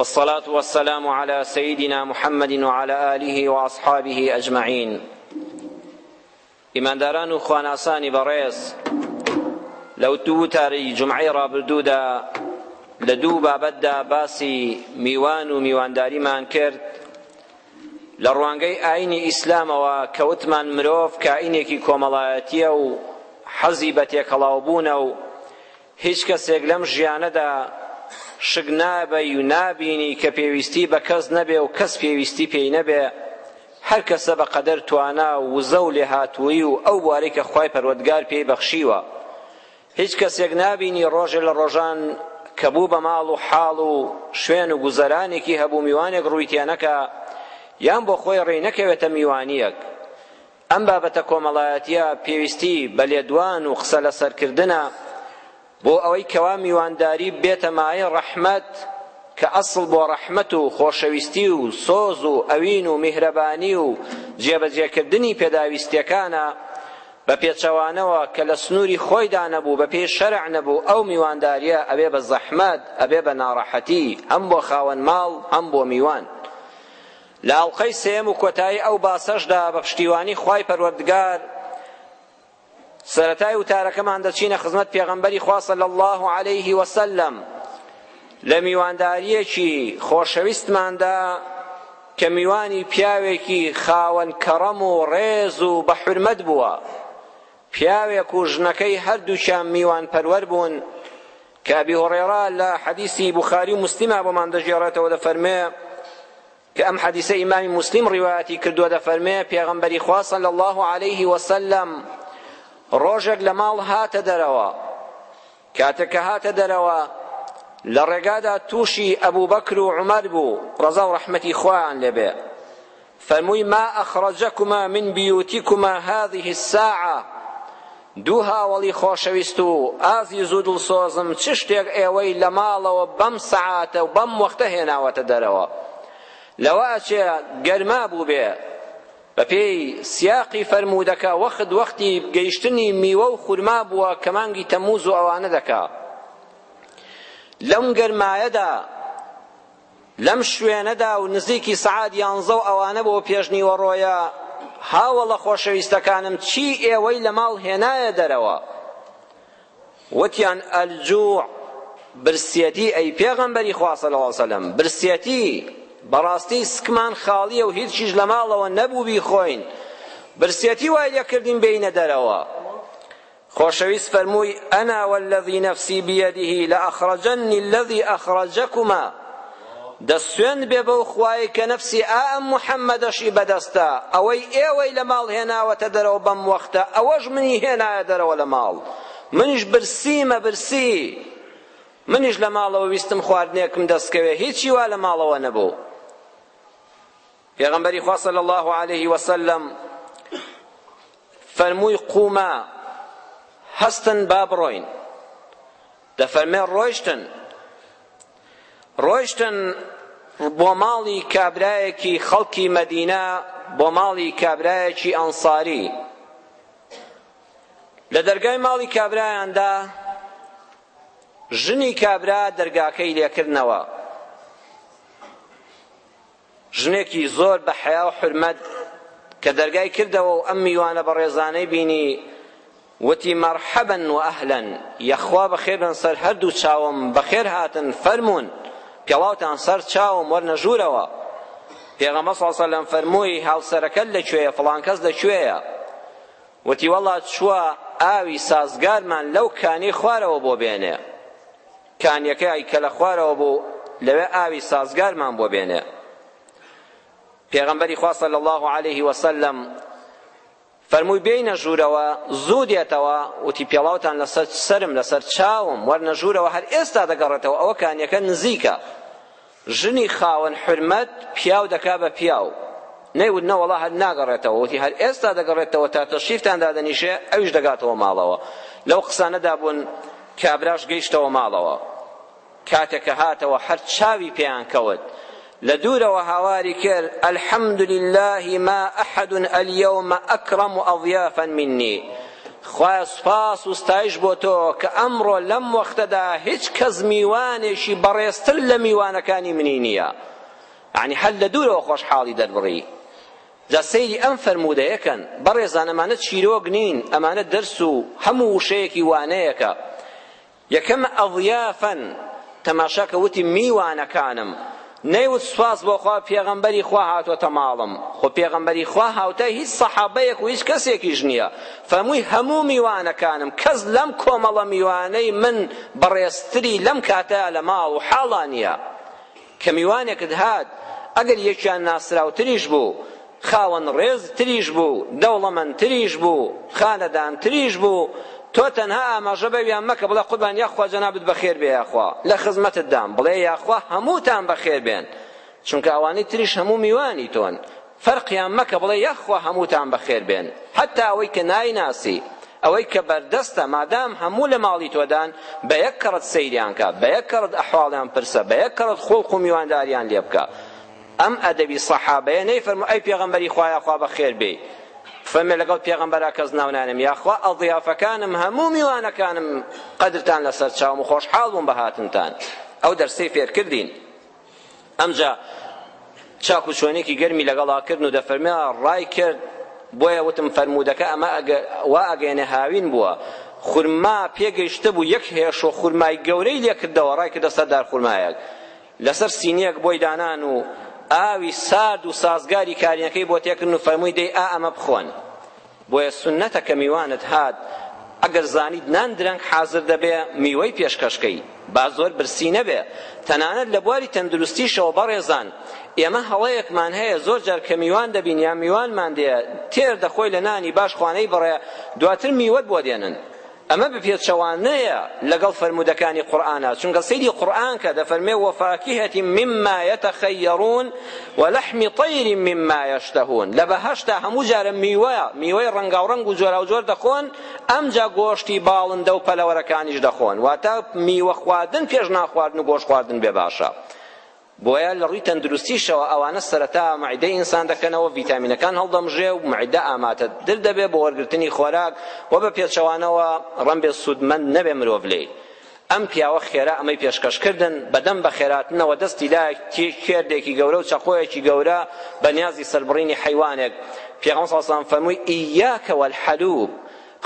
والصلاة والسلام على سيدنا محمد وعلى آله وأصحابه أجمعين ئیمانداران و خواناسانی بەڕێز لەو دوو تاری جمعەی ڕابردوودا لە دوو بابەتدا باسی میوان و میوانداریمان کرد لە ڕوانگەی ئاینی ئیسلامەوە کەوتمان مرۆڤ کائینێکی کۆمەڵایەتیە و حەزی بە تێکەڵاوبوونە و هیچ کەسێک لەم ژیانەدا شک نابەی و نابینی کە پێویستی بە کەس نەبێ و کەس پێویستی پێی نەبێ هەر کەسە بە قەدەر توانا و وزە و لێهاتوویی و ئەو بوارەی کە خوای پەروەردگار پێی بەخشیوە هیچ کەسێک نابینی ڕۆژێ لە ڕۆژان کە بوو بە ماڵ و حاڵ و شوێن و گوزەرانێکی هەبوو میوانێک ڕووی تێنەکا یان بۆ خۆی ڕێی نەکەوێتە میوانیەک ئەم بابەتە کۆمەڵایەتییە پێویستی بە لێدوان و قسە لەسەر کردنە بۆ ئەوەی کەوا میوانداری بێتە مایەی ڕەحمەت کە ئەسڵ بۆ ڕەحمەت و خۆشەویستی و سۆز و ئەوین و میهرەبانی و جێبەجێکردنی پێداویستیەکانە بە پێچەوانەوە کە لە سنووری خۆیدا نەبوو بە پێی شەرع نەبوو ئەو میوانداریە ئەبێ بە زەحمەت ئەبێ بە ناڕەحەتی هەم بۆ خاوەن ماڵ هەم بۆ میوان لە ئەڵقەی سێیەم و کۆتایی ئەو باسەشدا بە پشتیوانی خوای پەروەردگار سەرەتای وتارەکەمان دەچینە خزمەت پێغەمبەری خوا صلی الله علیه وسلم لە میوانداریەکی خۆشەویستماندا کە میوانی پیاوێکی خاوەن کەڕەم و ڕێز و بە حرمەت بووە پیاوێک و ژنەکەی هەردووکیان میوان پەروەر بوون کە ئەبی هوڕێڕە لە حەدیسی بوخاری و موسلیما بۆمان دەگێڕێتەوە دەفەرمێ کە ئەم حەدیسە ئیمامی موسلیم ڕیوایەتی کردووە دەفەرمێ پێغەمبەری خوا صلی الله علیه وسلم ڕۆژێک لە ماڵ هاتە دەرەوە کاتێک کە هاتە دەرەوە لە ڕێگادا تووشی ئەبوو بەکر و عومەر بوو ڕەزا و ڕەحمەتی خوایان لێبێ فەرمووی، ما اخرجکما من بیوتکما هذه الساعە، دوو هاوەڵی خۆشەویست و ئازیز و دڵسۆزم، چ شتێک ئێوەی لە ماڵەوە بەم سەعاتە و بەم وەختە هێناوەتە دەرەوە؟ لەوە ئەچێ گەرما بووبێ. بەپێی سیاقی فەرموودەکە وەخت وەختی گەیشتنی میوە و خورما بووە کە مانگی تەممووز و ئەوانە دەکا. لەم گەرمایەدا لەم شوێنەدا و نزیکی سەعات یانزە و ئەوانە بۆ پێشنیوەڕۆیە، هاوەڵە خۆشەویستەکانم چی ئێوەی لە ماڵ هێنایە دەرەوە؟ وتیان، الجوع، برسیەتی، ئەی پێغەمبەری خوا صلی اللە علیە وسلم، برسیەتی، بەڕاستی سکمان خاڵییە و هیچیش لە ماڵەوە نەبوو بیخۆین، برسیەتی وای لێ کردین بێینە دەرەوە. خۆشەویست فەرمووی، انا والذی نفسی بیده لاخرجنی الذی اخرجکما، دەست سوێند بێ بەو خوایەی کە نەفسی ئا ئەم محەممەدەشی بەدەستە، ئەوەی ئێوەی لە ماڵ هێناوەتە دەرەوە بەم وەختە، ئەوەش منی هێنایە دەرەوە لە ماڵ، منیش برسیمە برسی، منیش لە ماڵەوە ویستم خواردنێکم دەست کەوێ، هیچی وا لە ماڵەوە نەبوو. پێغەمبەری خوا صلی اللە علیه وسلم فەرمووی قوما هەستن با بڕۆین دەفەرمێ ڕۆیشتن ڕۆیشتن بۆ ماڵی کابرایەکی خەڵکی مەدینە بۆ ماڵی کابرایەکی ئەنساری لە دەرگای ماڵی کابرایاندا ژنی کابرا دەرگاکەی لێکردنەوە ژنێکی زۆر بە حەیا و حورمەت کە دەرگای کردەوە و ئەم میوانە بەڕێزانەی بینی وتی مەرحەبا و ئەهلا یەخوا بەخێر بێن سەر هەردوو چاوم بەخێر هاتن فەرموون پێڵاوتان سەر چاوم وەرنە ژوورەوە پێغەمبەر صلی الله علیه و سلم فەرمووی هاوسەرەکەت لە کوێیە فڵان کەس لە کوێیە وتی والله چووە ئاوی سازگارمان لەو کانی خوارەوە بۆ بێنێ کانیەکەی کە لە خوارەوە بوو لەوێ ئاوی سازگارمان بۆ بێنێ پێغەمبەری خوا صلی الله علیه وسلم فەرمووی بێینە ژوورەوە زوو دێتەوە وتی پێڵاوتان لەسەر سەرم لەسەر چاوم وەرنە ژوورەوە هەر ئێستا دەگەڕێتەوە ئەوە کانیەکە نزیکە ژنی خاوەن حورمەت پیاو دەکا بە پیاو. نەیوت نەوەڵا هەر ناگەڕێتەوە، وتی هەر ئێستا دەگەڕێتەوە تا تەشریفتان دادەنیشێ، ئەویش دەگاتەوە ماڵەوە. لەو قسانەدا بوون کابراش گەیشتەوە ماڵەوە. کاتێ کە هاتەوە هەر چاوی پێیان کەوت. لە دوورەوە هاواری کرد، الحمد للە ما احد الیوم اکرم اضیافا منی. خوایە سوپاس و ستایش بۆ تۆ کە ئەمڕۆ لەم وەختەدا هیچ کەس میوانێکی بەڕێزتر لە میوانەکانی منی نییە یعنی هەر لە دوورەوە خۆشحاڵی دەربڕی جا سەیری ئەم فەرموودەیەکەن بەڕێزان ئەمانە چیرۆک نین ئەمانە دەرس و هەموو وشەیەکی وانەیەکە یەکەم، اضیافا، تەماشا کە وتی میوانەکانم، نەیوت سوپاس بۆ خوا پێغەمبەری خوا هاتۆتە ماڵم، خۆ پێغەمبەری خوا هاوتای هیچ سەحابەیەک و هیچ کەسێکیش نییە، فەرمووی هەموو میوانەکانم، کەس لەم کۆمەڵە میوانەی من بەڕێزتری لەم کاتە لە ماڵ و حاڵا نییە. کە میوانێکت هات، ئەگەر یەکیان ناسراوتریش بوو، خاوەن ڕێز تریش بوو، دەوڵەمەند تریش بوو، خانەدان تریش بوو، تۆ تەنها ئاماژە بەویان مەکە، بڵێ قوربان یاخوا جەنابت بەخێر بێ یاخوا لە خزمەتتدام، بڵێ یاخوا هەمووتان بەخێر بێن، چونکە ئەوانەی تریش هەموو میوانی تۆن. فەرقیان مەکە بڵێ یاخوا هەمووتان بەخێر بێن حەتا ئەوەی کە نایناسی ئەوەی کە بەردەستە مادام هەموو لە ماڵی تۆدان بە یەک کەڕت سەیریان کە بە یەک کەڕت ئەحواڵیان پرسە بە یەک کەڕت خوڵق و میوانداریان لێ بکە ئەم ئەدەبی سەحابەیە نەیفەرموو ئەی پێغەمبەری خوا یاخوا بەخێر بێی فەرمێ لەگەڵ پێغەمبەرا کەس ناونانم یاخوا ئەڵضیافەکانم هەموو میوانەکانم قەدرتان لەسەر چاوم و خۆشحاڵ بووم بە هاتنتان ئەو دەرسەی فێرکردین ئەمجا چاک و چۆنێکی گەرمی لەگەڵا کردن و دەفەرمێ ڕای کرد بۆیە وتم فەرموودەکە ئەمە وا ئەگەێنێ هاوین بووە خورما پێگەیشتە بوو یەک هێش و خورمای گەورەی لێکردەوە ڕای کردە سەردار خورمایەک لەسەر سینیەک بۆی دانان و ئاوی سارد و سازگاری کارینەکەی بۆ تێکردن و فەرمووی دەی ئا ئەمە بخۆن بۆیە سوننەتە کە میوانت هات ئەگەر زانیت نان درەنگ حازر دەبێ میوەی پێشکەش کەی با زۆر برسی نەبێ تەنانەت لە بواری تەندروستیشەوە بەڕێزان ئێمە هەڵەیەکمان هەیە زۆر جار کە میوان دەبین یا میوانمان دێ تێر دەخۆی لە نانی باش خوانەی بڕێ دواتر میوەت بۆ دێنن ئەمە بپێچەوانەیە لەگەڵ فەرموودەکانی قورئانا، چونکە سەیری قورئان کە، دەفەرمێ، وفاکهة مما یتخیرون ولحم طیر مما یشتهون، لە بەهەشتا هەموو جارە میوە، میوەی ڕەنگاوڕەنگ و جۆراوجۆر دەخۆن، ئەمجا گۆشتی باڵندە و پەلەوەرەکانیش دەخۆن، واتە میوە خواردن پێش نان خواردن و گۆشت خواردن بێ باشە. بۆیە لە ڕووی تەندروستیشەوە ئەوانە سەرەتا مەعیدەی ئینسان دەکەنەوە ڤیتامینەکان هەڵدەمژێ و مەعیدە ئاماتە در دەبێ بۆ وەرگرتنی خۆراک و بە پێچەوانەوە ڕەمبێ سوودمەند نەبێ مرۆڤ لێی ئەم پیاوە خێرا ئەمەی پێشکەش کردن بەدەم بەخێراتنەوە دەستی دا کێردێکی گەورە و چەقۆیەکی گەورە بە نیازی سەربڕینی حیوانێک پێغەمبەر صلی الله علیه و سلم فەرمووی ئیاک والحلوب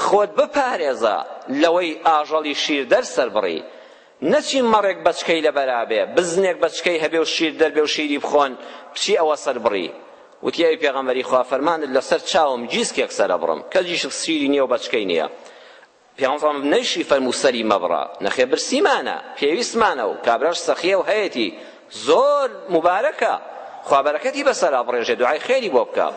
خۆت بپارێزە لەوەی ئاژەڵی شیردەر سەربڕی نەچی مەڕێک بەچکەی لەبەرابێ، بزنێک بەچکەی هەبێ و شیر دەربێ و شیری بخۆن، بچی ئەوە سەربڕی. وتی، ئەی پێغەمبەری خوا فەرمانت لەسەر چاوم جیسکێک سەرەبڕم، کەجیشک شیری نییە و بەچکەی نییە. پێغەمبەر سەڵ عەلەیهی نەیشی فەرموو سەری مەبڕە، نەخێر برسیمانە، پێویستمانە و کابراش سەخییە و هەیەتی، زۆر موبارەکە، خوا بەرەکەتی بەسەرا بڕێژێ، دوعای خێری بۆ بکە.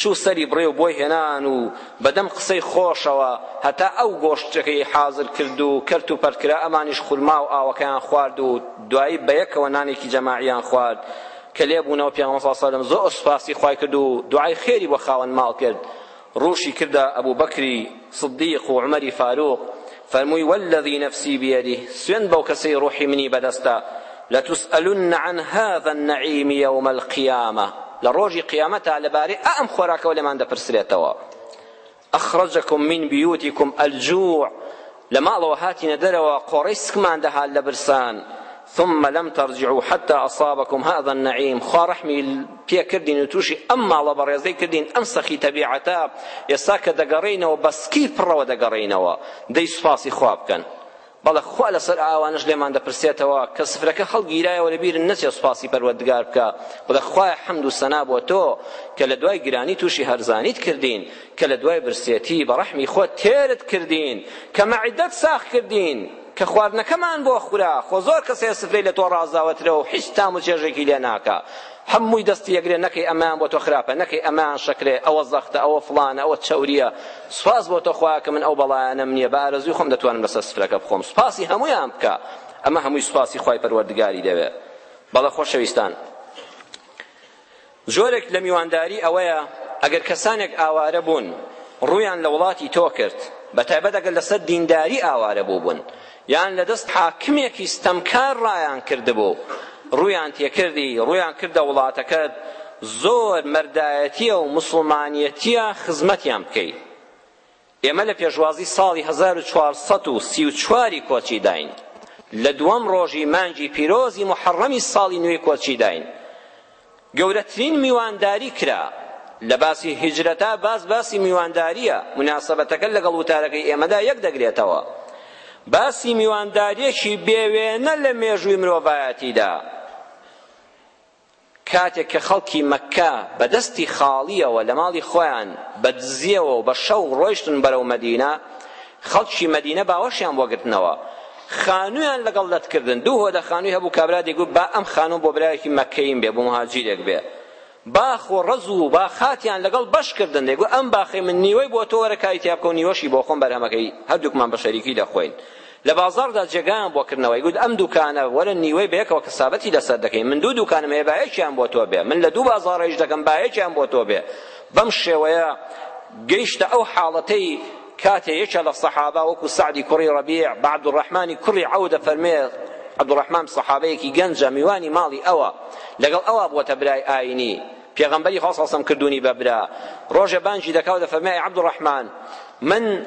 چوو سەری بڕێ و بۆی هێنان و بە دەم قسەی خۆشەوە هەتا ئەو گۆشتەکەی حازر کرد و کەرت و پەرت کرا ئەمانیش خورما و ئاوەکەیان خوارد و دوایی بە یەکەوە نانێکی جەماعیان خوارد کە لێ بوونەوە پێغەمبەر صلی اللە علیە و سلم زۆر سوپاسی خوای کرد و دوعای خێری بۆ خاوەن ماڵ کرد ڕووشی کردە ئەبوبەکری صدیق و عومەری فاروق فەرمووی والذی نفسی بیده سوێند بەو کەسەی ڕوحی منی بەدەستە لتسئلن عن هذا النعیم یوم القیامە لە ڕۆژی قیامەتا لەبارەی ئا ئەم خۆراکەوە لێمان دەپرسرێتەوە ئەخرجکم من بیوتکم الجوع لە ماڵەوە هاتینە دەرەوە قۆڕەی سکمان دەهات لە برسان ثم لم ترجعوا حتى اصابكم هذا النعیم خوا ڕەحمی پێ کردین و تووشی ئەم ماڵە بەڕێزەی کردین ئەم سەخی تەبیعەتە ئێستا کە دەگەڕێینەوە بە سکی پڕەوە دەگەڕێینەوە دەی سوپاسی خوا بکەن بەڵێ خوا لەسەر ئاوانش لێمان دەپرسێتەوە کە سفرەکە هەڵگیرایەوە لەبیرن نەچێت سوپاسی پەروەردگار بکە بڵێ خوایە حەمد و سەنا بۆ تۆ کە لە دوای گرانی تووشی هەرزانیت کردین کە لە دوای برسێتی بە ڕەحمی خۆت تێرت کردین کە مەعیدەت ساخ کردین کە خواردنەکەمان بۆ خورا خۆ زۆر کەس هەیە سفرەی لە تۆ ڕازاوەترە و هیچ تام و چێژێکی لێ ناکا هەمووی دەستی ئەگرێ نەکەی ئەمەیان بۆ تۆ خراپە نەکەی ئەمەیان شەکرێ ئەوە زەختە ئەوە فڵانە ئەوە چەورییە سوپاس بۆ تۆ خوایە کە من ئەو بەڵایانەم نییە بە ئارەزووی خۆم دەتوانم لەسەر سفرەکە بخۆم سوپاسی هەموویان بکە ئەمە هەمووی سوپاسی خوای پەروەردگاری دەوێ بەڵێ خۆشەویستان جۆرێک لە میوانداری ئەوەیە ئەگەر کەسانێک ئاوارە بوون ڕوویان لە وڵاتی تۆ کرد بەتایبەت ئەگەر لەسەر دینداری ئاوارە بووبوون یان لە دەست حاکمێکی ستەمکار ڕایان کردبوو ڕویان تێکردی ڕویان کردە وڵاتەکەت زۆر مەردایەتیە و مسلمانیەتیە خزمەتیان بکەیت ئێمە لە پێشوازی ساڵی هەزار و چوار سەد و سی و چوار ی کۆچیداین، لە دووەم ڕۆژی مانگی پیرۆزی موحەڕەمی ساڵی نوێی کۆچیداین. گەورەترین میوانداری کرا. لە باسی هیجرەتا باس باسی میواندارییە، موناسەبەتەکە لەگەڵ وتارەکەی ئێمەدا یەک دەگرێتەوە. باسی میواندارییەکی بێ وێنە لە مێژووی مرۆڤایەتیدا. کاتێک کە خەڵکی مەککە بە دەستی خاڵییەوە لە ماڵی خۆیان بە دزییەوە و بە شەو ڕۆیشتن بەرەو مەدینە، خەڵکی مەدینە باوەشیان بۆ گرتنەوە، خانوویان لەگەڵ لەت کردن، دوو هۆدە خانووی هەبوو، کابرا دەیگوت با ئەم خانووم بۆ برایەکی مەککەییم بێ، بۆ موهاجیرێک بێ. باخ و ڕەز و باخاتیان لەگەڵ بەش کردن، دەیگوت ئەم باخەی من نیوەی بۆ تۆ وەرە کاری تیا بکە و نیوەشی بۆ خۆم بەرهەمەکەی هەردووکمان بە شەریکی دەخۆین. لە بازاڕدا جێگایان بۆ کردنەوە ئیگوت ئەم دوکانە وەرە نیوەی بەیەکەوە کەسابەتی لەسەر دەکەین من دوو دوکانم هەیە با یەکیان بۆ تۆ بێ من لە دوو بازاڕ ئیش دەکەم با یەکیان بۆ تۆ بێ بەم شێوەیە گەیشتە ئەو حاڵەتەی کاتێ یەکە لە سەحابە وەکو سەعدی کوڕی ڕەبیع بە عەبدوڕەحمانی کوڕی عەو دەفەرمێ عەبدوڕەحمان سەحابەیەکی گەنجە میوانی ماڵی ئەوە لەگەڵ ئەوە بووەتە برای ئاینی پێغەمبەری خوا صلی کردوونی بە برا ڕۆژێ بانجی دەکا و دەفەرمێ ئەی عەبدوڕەحمان من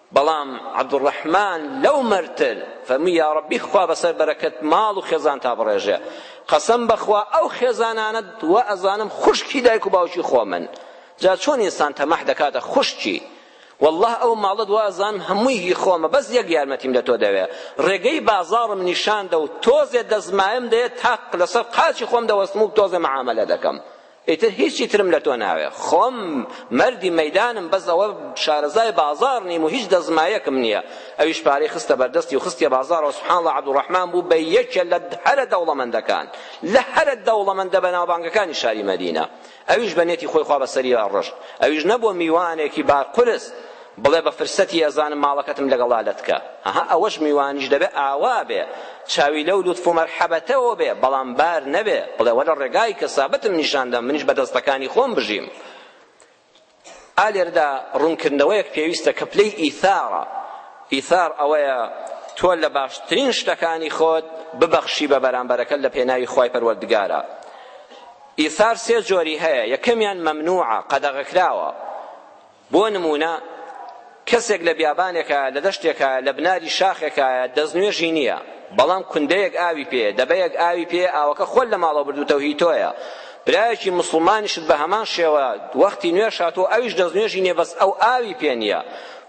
بەڵام عەبدولڕەحمان لەو مەرتل فەرمووی یاڕەبی خوا بەسەر بەرەکەت ماڵ و خێزانتا بڕێژێ قەسەم بەخوا ئەو خێزانانەت وا ئەزانم خوشکی دایک و باوکی خۆمن جا چۆن ئینسان تەماح دەکاتە خوشکی والله ئەو ماڵت وازان هەمووی هی خۆمە بەس یەک یارمەتیم لە تۆ دەوێ ڕێگەی بازاڕم نیشاندە و تۆزێ دەزمایم دەیە تاق لەسەر قاچی خۆم دەوەستم و تۆزێ مەعامەلە دەکەم ئیتر هیچی ترم لە تۆ ناوێ خۆم مەردی مەیدانم بەس ئەوە شارەزای بازاڕ نیم و هیچ دەزمایەکم نییە ئەویش پارەی خستە بەردەستی و خستیە بازاڕەوە سبحان اللە عەبدوڕەحمان بوو بە یەکێ لە هەرە دەوڵەمەندەکان لە هەرە دەوڵەمەندە بەناوبانگەکانی شاری مەدینە ئەویش بە نێتی خۆی خوا بەسەری ئەڕشت ئەویش نەبووە میوانێکی با قورس بڵێ بە فرسەتی ئەزانم ماڵەکەتم لەگەڵا لەتکە ئەها ئەوەش میوانیش دەبێ ئاوا بێ چاوی لەو لوتف و مەرحەبەتەوە بێ بەڵام بار نەبێ بڵێ وەرە ڕێگای کەسابەتم نیشان دەم منیش بە دەستەکانی خۆم بژیم ئالێردا ڕوونکردنەوەیەک پێویستە کە پلەی ئیثارە ئیثار ئەوەیە تۆ لە باشترین شتەکانی خۆت ببەخشی بە بەرامبەرەکە لە پێناوی خوای پەروەردگارە ئیثار سێ جۆری هەیە یەکەمیان مەمنوعە قەدەغەکراوە بۆ نموونە کەسێک لە بیابانێکایە لە دەشتێکایە لە بناری شاخێکایە دەستنوێژی نییە بەڵام کوندەیەک ئاوی پێیە دەبەیەک ئاوی پێیە ئاوەکە خۆل لە ماڵەوە بردووتە و هی تۆیە برایەکی مسلمانیشت بە هەمان شێوە وەختی نوێ شاتۆ ئەویش دەستنوێژی نییە بەس ئەو ئاوی پێ نییە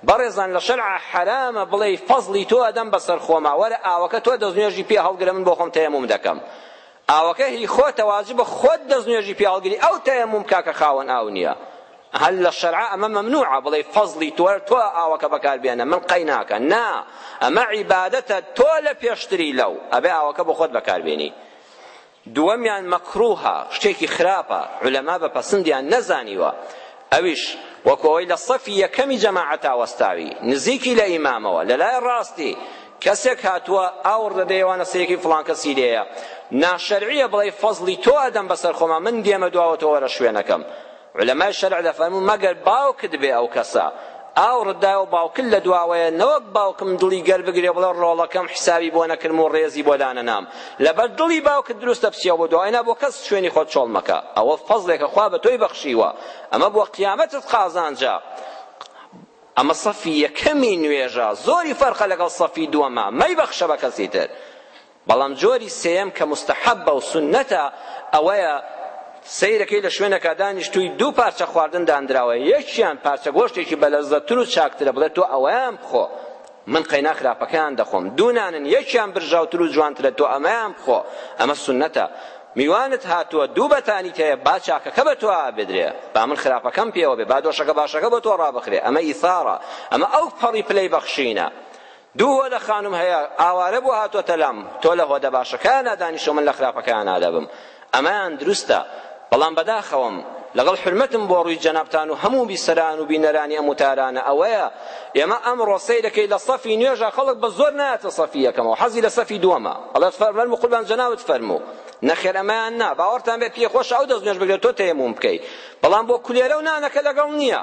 بەڕێزان لە شەرع حەرامە بڵێ فەزڵی تۆ ئەدەم بەسەر خۆما وەرە ئاوەکە تۆ دەستنوێژی پێ هەڵگرە من بۆ خۆم تەیەموم دەکەم ئاوەکە هی خۆتە واجبە خۆت دەستنوێژی پێ هەڵگری ئەو تەیەموم بکە کە خاوەن ئاو نییە هەل لە شەرعە ئەمە مەمنوعە بڵێ فەزڵی تۆ تۆ ئاوەکە بەکار بێنە من قەی ناکە نا ئەمە عیبادەتە تۆ لە پێشتری لەو ئەبێ ئاوەکە بۆ خۆت بەکار بێنی دووەمیان مەکروهە شتێکی خراپە عولەما بە پەسندیان نەزانیوە ئەویش وەکۆی لە صەفی یەکەمی جەماعەتا وەستاوی نزیکی لە ئیمامەوە لە لای ڕاستی کەسێک هاتوە ئاوڕ دەدەی ئەوانە سەیەکی فڵان کەسی لێیە ناشەرعیە بڵێی فەزڵی تۆ ئەدەم بەسەر خۆما من دێمە دواوە تۆ وەرە شوێنەکەم علەمای شەرع دەفەرمون مەگەر باوکت بێ ئەو کەسە ئاوڕت دایەوە باوکت لە دواوەیە نەوەک باوکم دڵی گەر بگرێ بڵێ ڕۆڵەکەم حسابی بۆ نەکردم و ڕێزی بۆ دانەنام لەبەر دڵی باوکت دروستە بچیەوە بۆ دواینا بۆ کەس شوێنی خۆت چۆڵ مەکە ئەوە فەزڵێکە خوا بە تۆی بەخشیوە ئەمە بۆ قیامەتت قازانجە ئەمە سەفی یەکەمی نوێژە زۆری فەرقە لەگەڵ سەفی دووەما مەیبەخشە بە کەسی تر بەڵام جۆری سێیەم کە موستەحەبە و سوننەتە ئەوەیە سەیرەکەی لە شوێنەکە دانیشتووی دوو پارچە خواردن داندراوە یەکیان پارچە گۆشتێکی بەلەزەتتر و چاکترە بڵێ تۆ ئەوەیان بخۆ من قەینا خراپەکەیان دەخۆم دوو نانن یەکیان برژاوتر و جوانترە تۆ ئەمەیان بخۆ ئەمە سوننەتە میوانت هاتووە دوو بەتانیت هەیە با چاکەکە بە تۆ ئابدرێ با من خراپەکەم پێوە بێ با دۆشەکە باشەکە بۆ تۆ ڕابخرێ ئەمە ئیثارە ئەمە ئەو پەڕی پلەی بەخشینە دوو هۆدە خانم هەیە ئاوارە بۆ هاتووەتە لام تۆ لە هۆدە باشەکانە دانیشە من لە خراپەکانە دەبم ئەمەیان دروستە، بەڵام بەداخەوەم، لەگەڵ حورمەتم بۆ ڕووی جەنابتان و هەموو بیسەران و بینەرانی ئەم وتارانە ئەوەیە، ئێمە ئەمڕۆ سەیرەکەی لە سەفی نوێژا خەڵک بە زۆر نایەتە سەفی یەکەمەوە حەزی لە سەفی دووەمە، ئەڵێت فەرموو قوربان جەنابت فەرموو، نەخێر ئەمەیان نا، باوەڕتان بێت پێی خۆشە ئەو دەست نوێژ بکرێت تۆ تەیەموم بکەی، بەڵام بۆ کولێرە و نانەکە لەگەڵ نییە.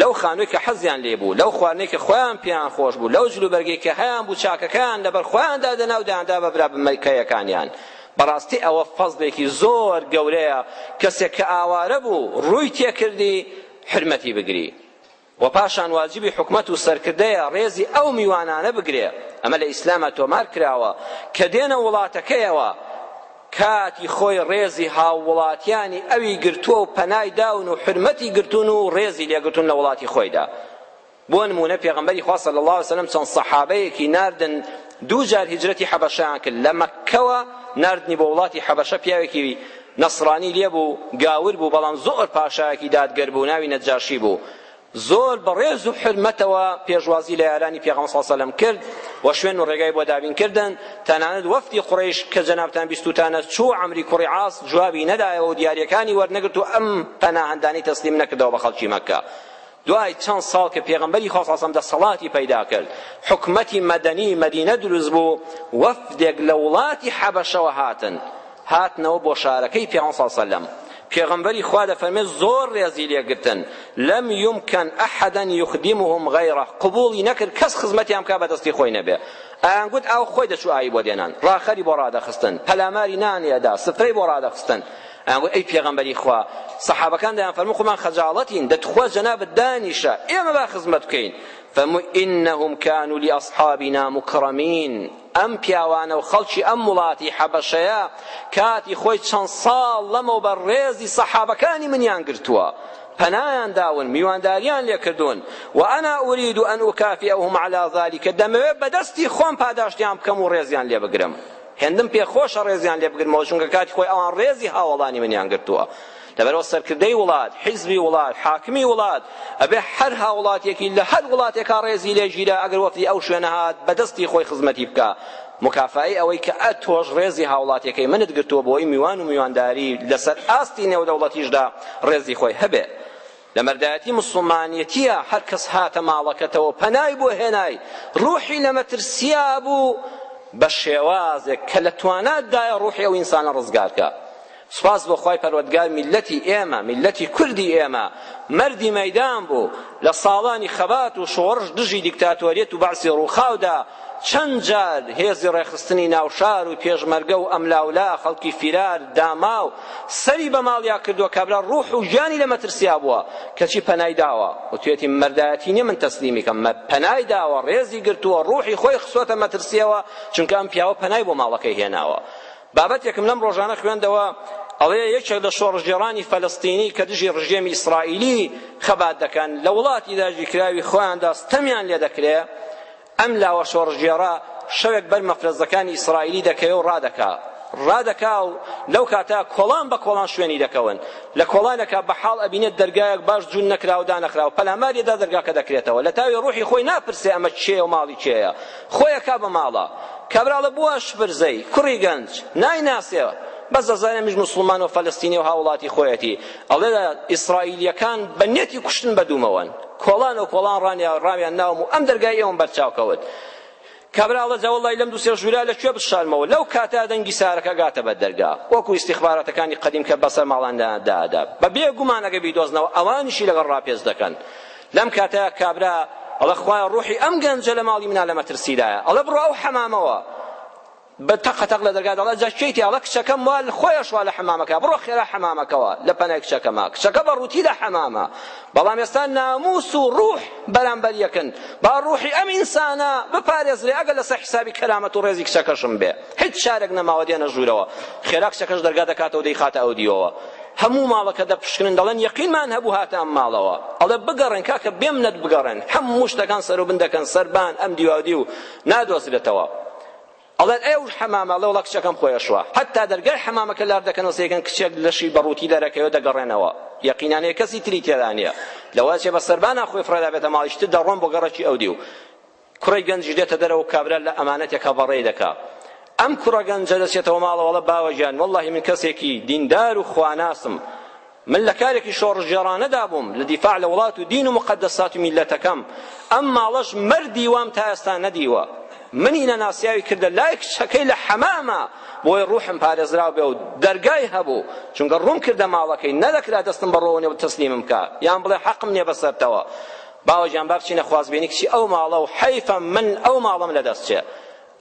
لەو خانووی کە حەزیان لێ بوو، لەو خواردنەی کە خۆیان پێیان خۆش بوو، لەو جلوبەرگەی کە هەیان بوو چاکەکەیان لەبەر خۆیان دادەنا و دەیاندا بە برا بنکەیەکانیان. بەڕاستی ئەوە فەزڵێکی زۆر گەورەیە کەسێک کە ئاوارە بوو ڕووی تێ کردی حورمەتی بگری. وە پاشان واجبی حکومەت و سەرکردەیە ڕێزی ئەو میوانانە بگرێ. ئەمە لە ئیسلاما تۆمار کراوە کە دێنە وڵاتەکەیەوە. کاتی خۆی ڕێزی هاووڵاتیانی ئەوی گرتووە و پەنای داون و حورمەتی گرتوون و ڕێزی لێگرتوون لە وڵاتی خۆیدا بۆ نموونە پێغەمبەری خوا صلی اللە علیه وسلم چەند سەحابەیەکی ناردن دوو جار هیجرەتی حەبەشەیان کرد لە مەککەوە ناردنی بۆ وڵاتی حەبەشە پیاوێکی نەسرانی لێ بوو گاور بوو بەڵام زۆر پاشایەکی دادگەر بوو ناوی نەجاشی بوو زۆر بە ڕێز و حورمەتەوە پێشوازی لە یارانی پێغەمبەر صلی الله علیه و کرد و شوێن و ڕێگای بۆ دابین کردن تەنانەت وەفدی قوڕەیش کە جەنابتان بیستوتانە چوو عەمری کوڕی عاص جوابی نەدایەوە و دیاریەکانی وەرنەگرت و ئەم پەناهەندانەی تەسلیم نەکردەوە بە خەڵکی مەککە دوای چەند ساڵ کە پێغمبەری خوا ساسم دەسەڵاتی پەیدا کرد حکومەتی مەدەنی مەدینە دروست بوو وەفدێک لە وڵاتی حەبەشەوە هاتن هاتنەوە بۆ شارەکەی پیامبەر صلی اللە علیە و سلم پێغەمبەری خوا دەفەرمێت زۆر ڕێزی لێگرتن لم یمکن احدا یخدمهم غیره قبوڵی نەکرد کەس خزمەتیان بکا بە دەستی خۆی نەبێ ئایان گوت ئاو خۆی دەچوو ئاوی بۆ دێنان ڕاخەری بۆ ڕادەخستن پەلاماری نانی ئەدا سفرەی بۆ ڕادەخستن ئایان گوت ئەی پێغەمبەری خوا سەحابەکان دەیان فەرموو خۆمان خەجاڵەتین دەتخوا جەنابت دانیشە ئێمە با خزمەت بکەین فەرمووی ئینهم کانوا لأصحابنا مکرمین ئەم پیاوانە و خەڵکی ئەم وڵاتی حەبەشەیە کاتی خۆی چەند ساڵ لەمەوبەر ڕێزی سەحابەکانی منیان گرتووە پەنایان داون میوانداریان لێکردوون و انا اريد ان اكافئهم على ذلك دەمەوێت بەدەستی خۆم پاداشتیان بکەم و ڕێزیان لێ بگرم هێندم پێخۆشە ڕێزیان لێ بگرمەوە چونکە کاتی خۆی ئەوان ڕێزی هاوەڵانی منیان گرتووە لەبەرئەوە سەرکردەی وڵات، حیزبی وڵات، حاکمی وڵات، ئەبێ هەر هاوڵاتیەکی لە هەر وڵاتێکا ڕێزی لێ گیرا ئەگەر وەفدی ئەو شوێنە هات بە دەستی خۆی خزمەتی بکا مکافەئەی ئەوەی کە ئە تۆش ڕێزی هاوڵاتیەکەی منت گرتووە بۆی میوان و میوانداری لەسەر ئاستی نێودەوڵەتیشدا ڕێزی خۆی هەبێ. لە مەردایەتی موسڵمانێتیە هەر کەس هاتە ماڵەکەتەوە پەنای بۆ هێنای ڕوحی لە مەترسیا بوو بە شێوازێک کە لە تواناتدایە ڕوحی ئەو ئینسانە ڕزگارکا سپاس بۆ خوای پەروەردگار میلەتی ئێمە میلەتی کوردی ئێمە مەردی مەیدان بوو لە ساڵانی خەبات و شۆڕش دژی دیکتاتۆریەت و بەعسی ڕووخاودا چەند جار هێزی ڕێخستنی ناوشار و پێشمەرگە و ئەملاولا خەڵکی فیرار داماو سەری بە ماڵیا کردووە کابرا ڕوح و گیانی لە مەترسیا بووە کەچی پەنای داوە وتوێتی مەردایەتی نیە من تەسلیمی کەم پەنای داوە ڕێزی گرتووە ڕوحی خۆی خسۆتە مەترسیەوە چونکە ئەم پیاوە پەنای بۆ ماڵەکەی هێناوە بابەتێکم لەم ڕۆژانە خوێندەوە ئەڵێ یەکێک لە شۆڕشگێڕانی فەلستینی کە دژی ڕژێمی ئیسرائیلی خەبات دەکەن لە وڵاتی داگیرکراوی خۆیاندا ستەمیان لێ دەکرێ ئەم لاوە شۆڕشگێڕە شەوێک بەر مەفرەزەکانی ئیسرائیلی دەکەوێ و ڕادەکا ڕادەکا و لەو کاتە کۆڵان بە کۆڵان شوێنی دەکەون لە کۆڵانەکە بە حاڵ ئەبینێت دەرگایەک باش جون نەکراوە دانەخراوە پەلاماری دا دەرگاکە دەکرێتەوە لە تاوی ڕوحی خۆی ناپرسێ ئەمە چێە و ماڵی چێە خۆیە کا بە ماڵە کابراڵە بووە شپرزەی کوڕی گەنج نایناسێ بەس دەزانێ مش مسلمان و فەلستینی و هاوڵاتی خۆیەتی ئەڵێ ئیسرائیلیەکان بە نێتی کوشتن بە دوومەوەن کۆڵان و کۆڵان ڕانیا ڕاویان ناوم و ئەم دەرگای ئێوەم بەر چاو کەوت. کابرا ئەڵێ جا وەڵڵای لەم دوو سێ ژوورە لە کوێ بتشارمەوە؟ لەو کاتە دەنگی سارەکە گاتە بەر دەرگا. وەکوو ئیستیخباراتەکانی قەدیم کە بەسەر ماڵاندا دادا. بە بێ گومان ئەگەر بیدۆزنەوە ئەوانیشی لەگەڵ ڕاپێچ دەکەن. لەم کاتە کابرا ئەڵێ خوایە ڕووحی ئەم گەنجە لە ماڵی منە لە مەترسیدایە. ئەڵێ بڕۆ ئەو حەمامەوە. بە تەقە تەق لە دەرگا دەڵێ جا کێیتی ئەڵێ کچەکەم وا خۆیش وا لە حەمامەکە بڕۆ خێرا حەمامەکەوە لە پەنای کچەکەما کچەکە بە ڕووتی لە حەمامە بەڵام ئێستا ناموس و ڕوح بەرامبەر یەکن با ڕوحی ئەم ئینسانە بپارێزرێ ئەگەر لەسەر حسابی کەرامەت و ڕێزی کچەکەشم بێ هیچ شارێک نەماوە دێنە ژوورەوە خێرا کچەکەش دەرگا دەکاتەوە دەیخاتە ئەو دیوەوە هەموو ماڵەکە دەپشکنن دەڵێن یەقینمان هەبوو هاتان ماڵەوە ئەڵێ بگەڕێن کاکە بێمنەت بگەڕێن هەموو شتەکان سەروبن دەکەن سەربان ئەم دیواودی و نادۆزرێتەوە ئەڵێن ئەی ئەو حەمامە ئەڵێ وەڵا کچەکەم خۆیە شووە حەتتا دەرگای حەمامەکە لار دەکەنەوە سەیرکەن کچێک لەشی بە ڕووتی دەرەکەوێ دەگەڕێنەوە یەقینا نێ کەسی تری تێدا نییە لەوە چێ بە سەربانا خۆی فڕێدا بێتە ماڵی شتر دەڕۆن بۆ گەڕەکی ئەو دیو کوڕی گەنجیش دێتە دەرەوە کابرا لە ئەمانەتێکە بەڕێی دەکا ئەم کوڕە گەنجە دەچێتەوە ماڵەوەڵە باوەگیان واللهی من کەسێکی دیندار و خواناسم من لە کارێکی شۆڕشگێڕانەدا بووم لە دیفاع لە وڵات و دین و موقەدەساتی میللەتەکەم، ئەم ماڵەش مەردی وام تا ئێستا نەدیوە، منی نەناسیاوی کردە لای کچەکەی لە حەمامە بۆی ڕوحم پارێزراو بێ و دەرگای هەبوو، چونکە ڕووم کردە ماڵەکەی نەدەکرا دەستم بەڕۆوە نێ و تەسلیمم کا یان بڵێ حەقم نیە بەسەرتەوە، باوەجان با بچینە خوازبێنی کچی ئەو ماڵە و حەیفە من ئەو ماڵەم لەدەست چێ.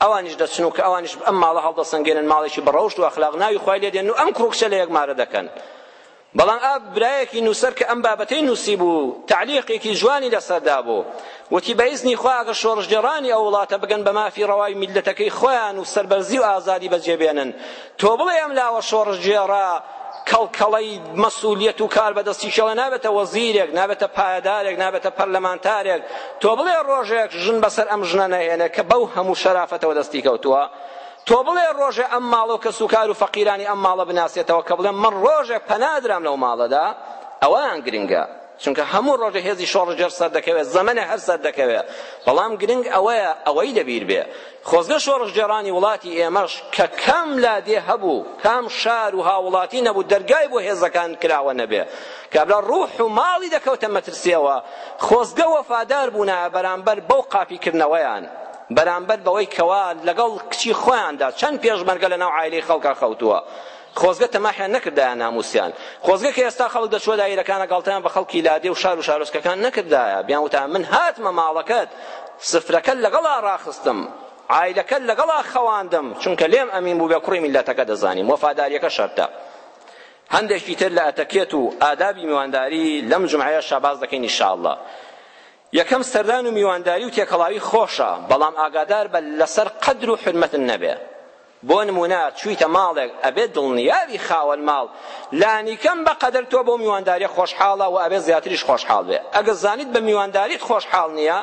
ئەوانیش دەچن و کە ئەوانیش ئەم ماڵە هەڵدەسەنگێنن ماڵێکی بەڕەوشت و ئەخلاق ناوی خوای لێ دێن و ئەم کوڕکچە لە یەک مارە دەکەن بەڵام ئا برایەکی نووسەر کە ئەم بابەتەی نووسی بوو تعلیقێکی جوانی لەسەردا بوو وتی بە ئیزنی خوا ئەگەر شۆڕشگێڕانی ئەو وڵاتە بگەن بە مافی ڕەوای میللەتەکەی خۆیان و سەربەرزی و ئازادی بەجێبێنن تۆ بڵێ ئەم لاوە شۆڕشگێڕە کەڵکەڵەی مەسئولیەت و کار بەدەستیشەوە نابێتە وەزیرێک نابێتە پایەدارێک نابێتە پەرلەمانتارێک تۆ بڵێ ڕۆژێک ژن بەسەر ئەم ژنە نەهێنێ کە بەو هەموو شەرافەتەوە دەستی کەوتووە تۆ بڵێ ڕۆژێ ئەم ماڵە و کەسوکار و فەقیرانی ئەم ماڵە بناسێتەوە کە بڵێم من ڕۆژێک پەنادرام لەو ماڵەدا ئەوەیان گرنگە چونکە هەموو ڕۆژێ هێزی شۆڕش گەر سەردەکەوێت زەمەنێ هەر سەردەکەوێت بەڵام گرنگ ئەوەیە ئەوەی لەبیر بێ خۆزگە شۆڕشگێڕانی وڵاتی ئێمەش کە کام لادێ هەبوو کام شار و هاوڵاتی نەبوو دەرگای بۆ هێزەکان کراوە نەبێ کابرا ڕوح و ماڵی دەکەوتە مەترسیەوە خۆزگە وەفادار بوونە بەرامبەر بەو قاپیکردنەوەیان بەرامبەر بەوەی کەوا لەگەڵ کچی خۆیاندا چەند پێشمەرگە لەناو عایلەی خەڵکا خەوتووە خۆزگە تەماحیان نەکردایە ناموسیان خۆزگە کە ئێستا خەڵک دەچووە دایرەکانە گاڵتەیان بە خەڵکی لادێ و شار و شارۆچکەکان نەکردایە بیان وتایە من هاتمە ماڵەکەت سفرەکەت لەگەڵا ڕاخستم عایلەکەت لەگەڵا خەواندم چونکە لێم ئەمین بوو بێ کوڕی میللەتەکە دەزانیم وەفاداریەکە شەرتە هەندێکی تر لە ئەتەکێت و ئادابی میوانداری لەم جمعەیە شاباز دەکەین انشاءاللە یەکەم سەردان و میوانداری و تێکەڵاوی خۆشە بەڵام ئاگادار بە لەسەر قەدر و حرمەتن نەبێ بۆ نموونە چوویتە ماڵێک ئەبێت دڵنیابی خاوەن ماڵ لانیکەم بە قەدەر تۆ بەو میوانداریە خۆشحاڵە وە ئەبێت زیاتریش خۆشحاڵ بێت ئەگەر زانیت بە میوانداریت خۆشحاڵ نییە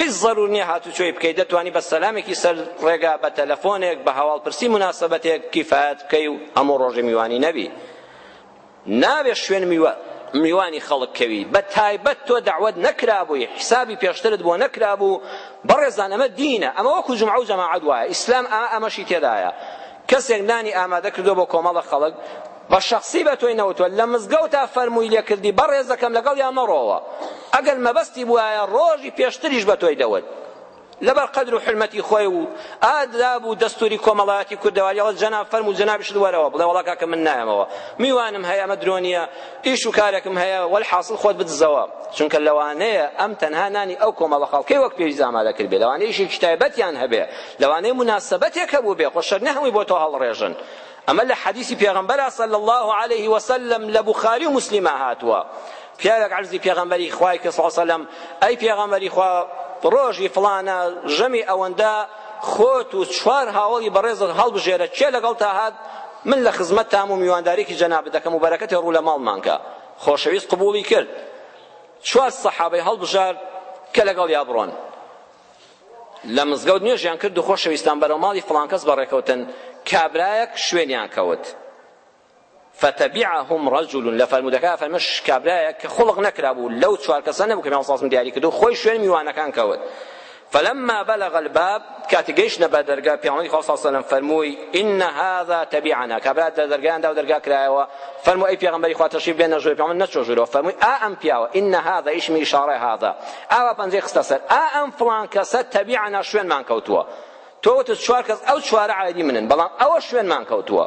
هیچ زەرور نییە هاتوچۆی بکەیت دەتوانی بە سەلامێکی سەر ڕێگا بە تەلەفۆنێک بە هەواڵپرسی موناسەبەتێک کیفایەت بکەی و هەموو ڕۆژێ میوانی نەبی نابێ شوێن میوانی خەڵک کەوی بە تایبەت تۆ دەعوەت نەکرابووی حیسابی پێشترت بۆ نەکرابوو بەڕێزان ئەمە دینە ئەمە وەکو جمعە و جەماعەت وایە ئیسلام ئا ئەمەشی تێدایە کەسێک نانی ئامادە کردو بۆ کۆمەڵە خەڵک بە شخصی بە تۆی نەوتوە لە مزگەوتا فەرمووی لێ کردی بەڕێزەکەم لەگەڵ یا مەڕۆوە ئەگەر مەبەستی بوایە ڕۆژی پێشتریش بە تۆی دەوت لەبەر قەدر و حورمەتی خۆی و ئاداب و دەستوری کۆمەڵایەتی کوردەواری ئەڵێ جەناب فەرموو جەنابیشت وەرەوە بڵێ وەڵا کاکە من نایەمەوە میوانم هەیە ئەمە درۆ نییە ئیش و کارێکم هەیە وەلحاسڵ خۆت بدزەوە چونکە لەوانەیە ئەم تەنها نانی ئەو کۆمەڵە خەڵکەی وەک پێویست ئامادە کردبێ لەوانەیە ئیشێکی تایبەتیان هەبێ لەوانەیە مناسبەتێک هەبووبێ خۆ شەرنە هەمووی بۆ تۆ هەڵڕێژن ئەمە لە حەدیسی پێغەمبەرە صلی الله عليه وسلم لە بوخاری و مسلمە هاتووە پیاوێک عەرزی پێغەمبەری خوای کرد صلی اللە علیه و سلم ئەی پێغەمبەری خوا ڕۆژی فڵانە ژەمی ئەوەندە خۆت و چوار هاوڵی بەڕێزت هەڵبژێرە کێ لەگەڵتا هات من لە خزمەتتام و میوانداریکی جەنابت دەکەم و بەرەکەتی ڕوو لە ماڵمان کە خۆشەویست قبوڵی کرد چوار سەحابەی هەڵبژار کە لەگەڵیا بڕۆن لە مزگەوت نوێژیان کرد و خۆشەویستان بەرەو ماڵی فڵانکەس بەڕێکەوتن کابرایەک شوێنیان کەوت فتبعهم رجل لە فەرموودەکە فەرمێش کابرایەک کە خوڵق نەکرابوو لەو چوار کەسە نەبوو کە پێغەمبەر صلی دیاری کرد و خۆی شوێن میوانەکان کەوت فلما بلغ الباب کاتی گەیشتە بە دەرگا پێغەمبەری خوا صلی الله علیه وسلم فەرمووی ان هذا تبعنا کابرا دە دەرگایان دا و دەرگا کرایەوە فەرموو ئەی پێغەمبەری خوا تشریف بێنە ژوورێ پێغەمبەر نەچۆ ژوورەوە فەرمووی ئا ئەم پیاوە ان هذا اسم اشاره هذا ئاوا پەنجەی خستە سەر ئا ئەم فڵان کەسە تبعنا شوێنمان کەوتووە تۆ وتت چوار کەس ئەو چوارە عایدی منن بەڵام ئەوە شوێنمان کەوتووە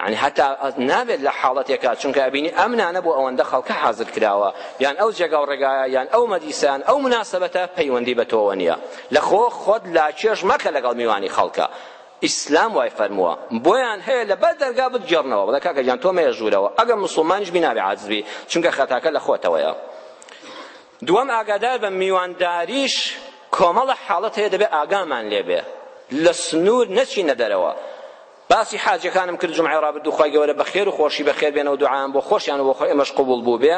یانی هەتا نابێت لە حاڵەتێکا چونکە ئەبینی ئەم نانە بۆ ئەوەندە خەڵکە حازر کراوە یان ئەو جێگا و ڕێگایە یان ئەو مەجلیسە یان ئەو مناسەبەتە پەیوەندی بە تۆوە نییە لە خۆ خۆت لاکێش مەکە لەگەڵ میوانی خەڵکە ئیسلام وای فەرمووە بۆیان هەیە لە بەر دەرگا بتگێڕنەوە بڵێ کاکە گیان تۆ مەیە ژوورەوە ئەگەر موسڵمانیش بی نابێ عاجز بی چونکە خەتاکە لە خۆتەوەیە دووەم ئاگادار بە میوانداریش کۆمەڵە حاڵەت هەیە دەبێ ئاگامان لێبێ لە سنوور نەچینە دەرەوە باسی حاجەکانم کرد جومعەی ڕابردوو خوای گەوەرە بەخێر و خۆشی بەخێر بێنەوە دوعایان بۆ خۆشیان و بۆ خۆی ئێمەش قبوڵ بوو بێ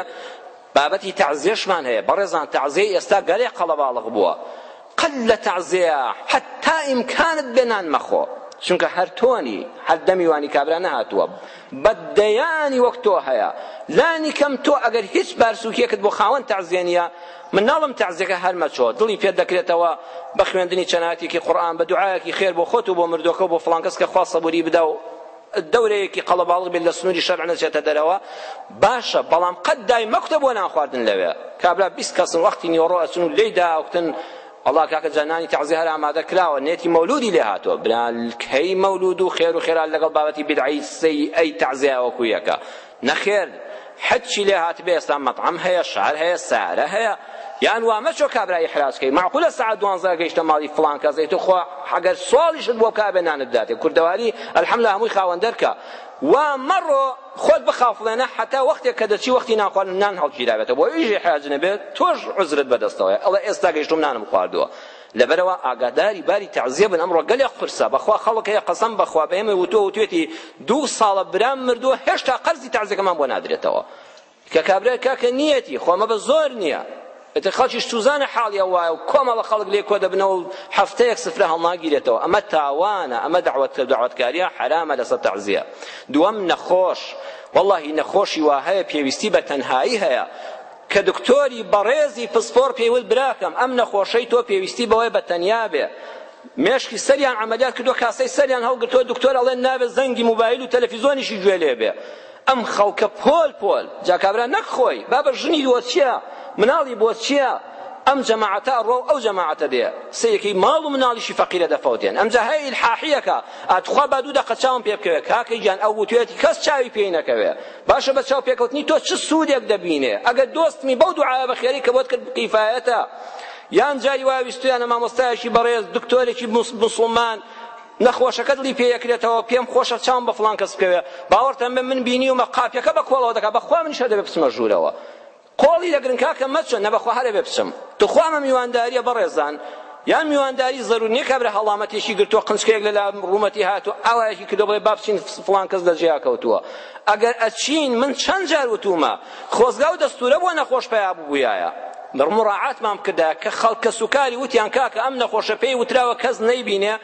بابەتی تەعزێشمان هەیە بەڕێزان تەعزێی ئێستا گەلێ قەڵەباڵغ بووە قەل لە تەعزێیە حەتا ئیمکانت بێ نان مەخۆ چونکە هەر تۆنی هەر دەمی وانی کابرا نەهاتووە بە دەیانی وەک تۆ هەیە لانی کەم تۆ ئەگەر هیچ بارسوکیەکت بۆ خاوەن تەعزێنیە مناڵم تەعزیەکە هەر مەچۆ دڵی پێت دەکرێتەوە بە خوێندنی چەند ئایەتێکی قورئان بە دوعایەکی خێر بۆ خۆت و بۆ مردوەکە و بۆ فڵان کەس کە خوا سەبوری بدا و دەورەیەکی قەڵەباڵغ بێت لە سنووری شەرع نەچێتە دەرەوە باشە بەڵام قەت دای مەکوتە بۆ نان خواردن لەوێ کابرا بیست کەسن وەختی نیوەڕۆ ئەچن و لێی داوکتن ئەڵا کاکە جانانی تەعزیە هەر ئامادە کراوە نێتی مەولودی لێ هاتووە برا کەی مەولود و خێر و خێرا لەگەڵ بابەتی بیدعەی سەیئەی تەعزیە وەکوو یەکە نەخێر حەد چی لێ هاتبێ ئێستا مەتعەم هەیە شار هەیە سارە هەیە یان وا مەچۆ کابرا ئیحراج کەی معقولە سەعات دوانزە گەیشتە ماڵی فڵان کەس ئەی تۆ خۆ ئەگەر سواڵیشت بۆ بکا بێ نانت بداتێ کوردەواری الحمدللە هەمووی خاوەن دەرکە وا مەڕۆ خۆت بخافڵێنە حەتا وەختێک کە دەچی وەختی نان خواردن نان هەڵگیراوێتە بۆ ئیش ئیحراج نەبێت تۆش عوزرت بەدەستەوەیە ئەڵێ ئێستا گەیشتوم نانم خواردووە لەبەرئەوە ئاگاداری باری تەعزیە بن ئەمڕۆ گەلێک قورسە بەخوا خەڵک هەیە قەسەم بەخوا بەێمەی وتووە وتوێتی دوو ساڵە برام مردووە هێشتا قەرزی تەعزیەکەمان بۆ نادرێتەوە کە کابرای کاکە نیەتی خۆ مەبە زۆر نییە ئەتە خەڵکی سوزانە حاڵی ئەوایە و کۆمەڵە خەڵک لێ کۆ دەبنەوە و هەفتەیەک سفرە هەڵناگیرێتەوە ئەمە تاوانە ئەمە داوەتکە داوەتکاریە حرامە لەسەر تەعزیە دووەم نەخۆش واللهی نەخۆشی وا هەیە پێویستی بە تەنهایی هەیە کە دکتۆری بەڕێزی پسپۆڕ پێی وت براکەم ئەم نەخۆشەی تۆ پێویستی بەوەی بە تەنیا بێ مێشکی سەریان عملیات کردو کاسەی سەریان هەڵگرتەوە دکتۆر ئەڵێن نابێت زەنگی موبایل و تەلەفیزۆنیشی گوێ لێ بێ ئەم خەڵکە پۆل پۆل جا کابرا نەک خۆی بابە ژنی بۆ چییە مناڵی بۆ چییە ئەم جەماعەتە ئەڕۆ و ئەو جەماعەتە دێ سەیەکەی ماڵ و مناڵیشی فەقیرە دەفەوتێن ئەمجا هەیە ئیلحاحیەکە ئاتخوا با دوو دەقە چاوم پێ بکەوێ کاکە گیان ئەو وتوێتی کەس چاوی پێی نەکەوێ باشە بە چاوپێکەوتنی تۆ چ سوودێک دەبینێ ئەگەر دۆستمی بەو دوعایە بە خێری کە بۆت کرد کیفایەتە یان جاری وایە ویستویانە مامۆستایەکی بەڕێز دکتۆرێکی موسڵمان نەخۆشەکەت لی پێیەکرێتەوە پێم خۆشە چاوم بە فڵان کەس بکەوێ باوەڕتان بێ من بینیومە قاپیەکە بە کۆڵەوە دەکا بەخوا منیش هەر دەبێ بچمە ژوورەوە قۆڵی لە گرن کاکە مەچە. نەبەخوا هەر ئەبێ بچم. توخوا ئەمە میوانداریە بەڕێزان یان میوانداری زەرور نیە کابرا هەڵامەتێکی گرتوە قنچکەیەک لە لا ڕوومەتی هاتوە ئاوایەکی کردوە بڵێ با بچین فڵان کەس لە جێیا کەوتوە ئەگەر ئەچین من چەند جار وتومە خۆزگا و دەستورە بۆ نەخۆش پەیا ببوویایە مڕاعاتمان بکردایە کە خەڵک کەسوکاری وتیان کاکە ئەم نەخۆشە پێی وتراوە کەس نەیبینێ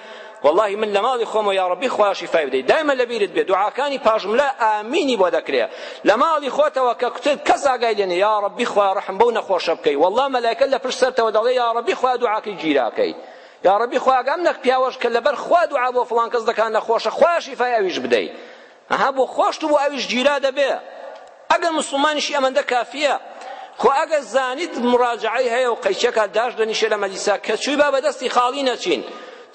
وەڵاهی من لە ماڵی خۆمەوە یا ڕەبی خوا شیفای بدەی دایمە لە بیرت بێ دوعاکانی پاش ملا ئامینی بۆ دەکرێ لە ماڵی خۆتەوە کە کوتر کەس ئاگای لێ نیە یا ڕەبی خوا ڕەحم بەو نەخۆشە بکەی وەڵا مەلایکە لە پشت سەرتەوە دەڵێ یا ڕەبی خوا دوعاکەی گیراکەی یا ڕەبی خوا ئاگام نەک پیاوەش کە لەبەر خوا دوعا بۆ فڵان کەس دەکا نەخۆشە خوا شیفای ئەویش بدەی ئەها بۆ خۆشت و بۆ ئەویش گیرا دەبێ ئەگەر مسلمانیشی ئەمەندە کافیە خۆ ئەگەر زانیت مراجعەی هەیە و قەیچەکە داش دەنیشێ لە مەجلیسا کە چووی با بەدەستی خاڵی نەچین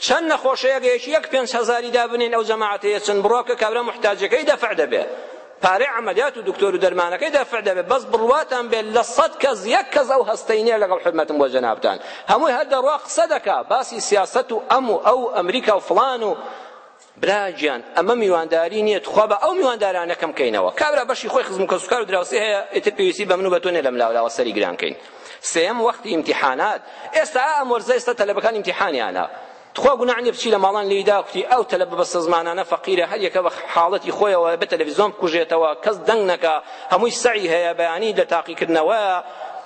چەند نەخۆشەیەک یەکی یەک پێنج هەزاری دابنێن ئەو جەماعەتەیە چەند بڕۆکە کابرا محتاجەکەی دەفع دەبێ پارەی عملیات و دکتۆر و دەرمانەکەی دەفع دەبێ بەس بڕواتان بێت لە سەد کەس یەک کەس ئەو هەستەی نییە لەگەڵ حرمەتم بۆ جەنابتان هەمووی هەر دەڕوا قسە دەکا باسی سیاسەت و ئەم و ئەو ئەمریکا و فڵان و برا گیان ئەمە میوانداری نیە تخوا بە ئەو میواندارانە کەم کەینەوە کابرا بەشی خۆی خزم و کەسوکار و دراوسی هەیە ئیتر پێویستی بە من و بە تۆ نیە لەم لاولاوە سەری گران کەین سێم وەختی ئیمتیحانات ئێستا ئەم وەرزە ئێستا تەلەبەکان ئیمتیحانیانە تخوا گوناح نیە بچی لە ماڵان لێی داکوتی ئەو تەلەبە بەسە زمانانە فەقیرە هەر یەکە بە حاڵەتی خۆیەوە بە تەلەڤیزۆن بکوژێتەوە کەس دەنگ نەکا هەمووی سەعی هەیە بەیانی لە تاقیکردنەوە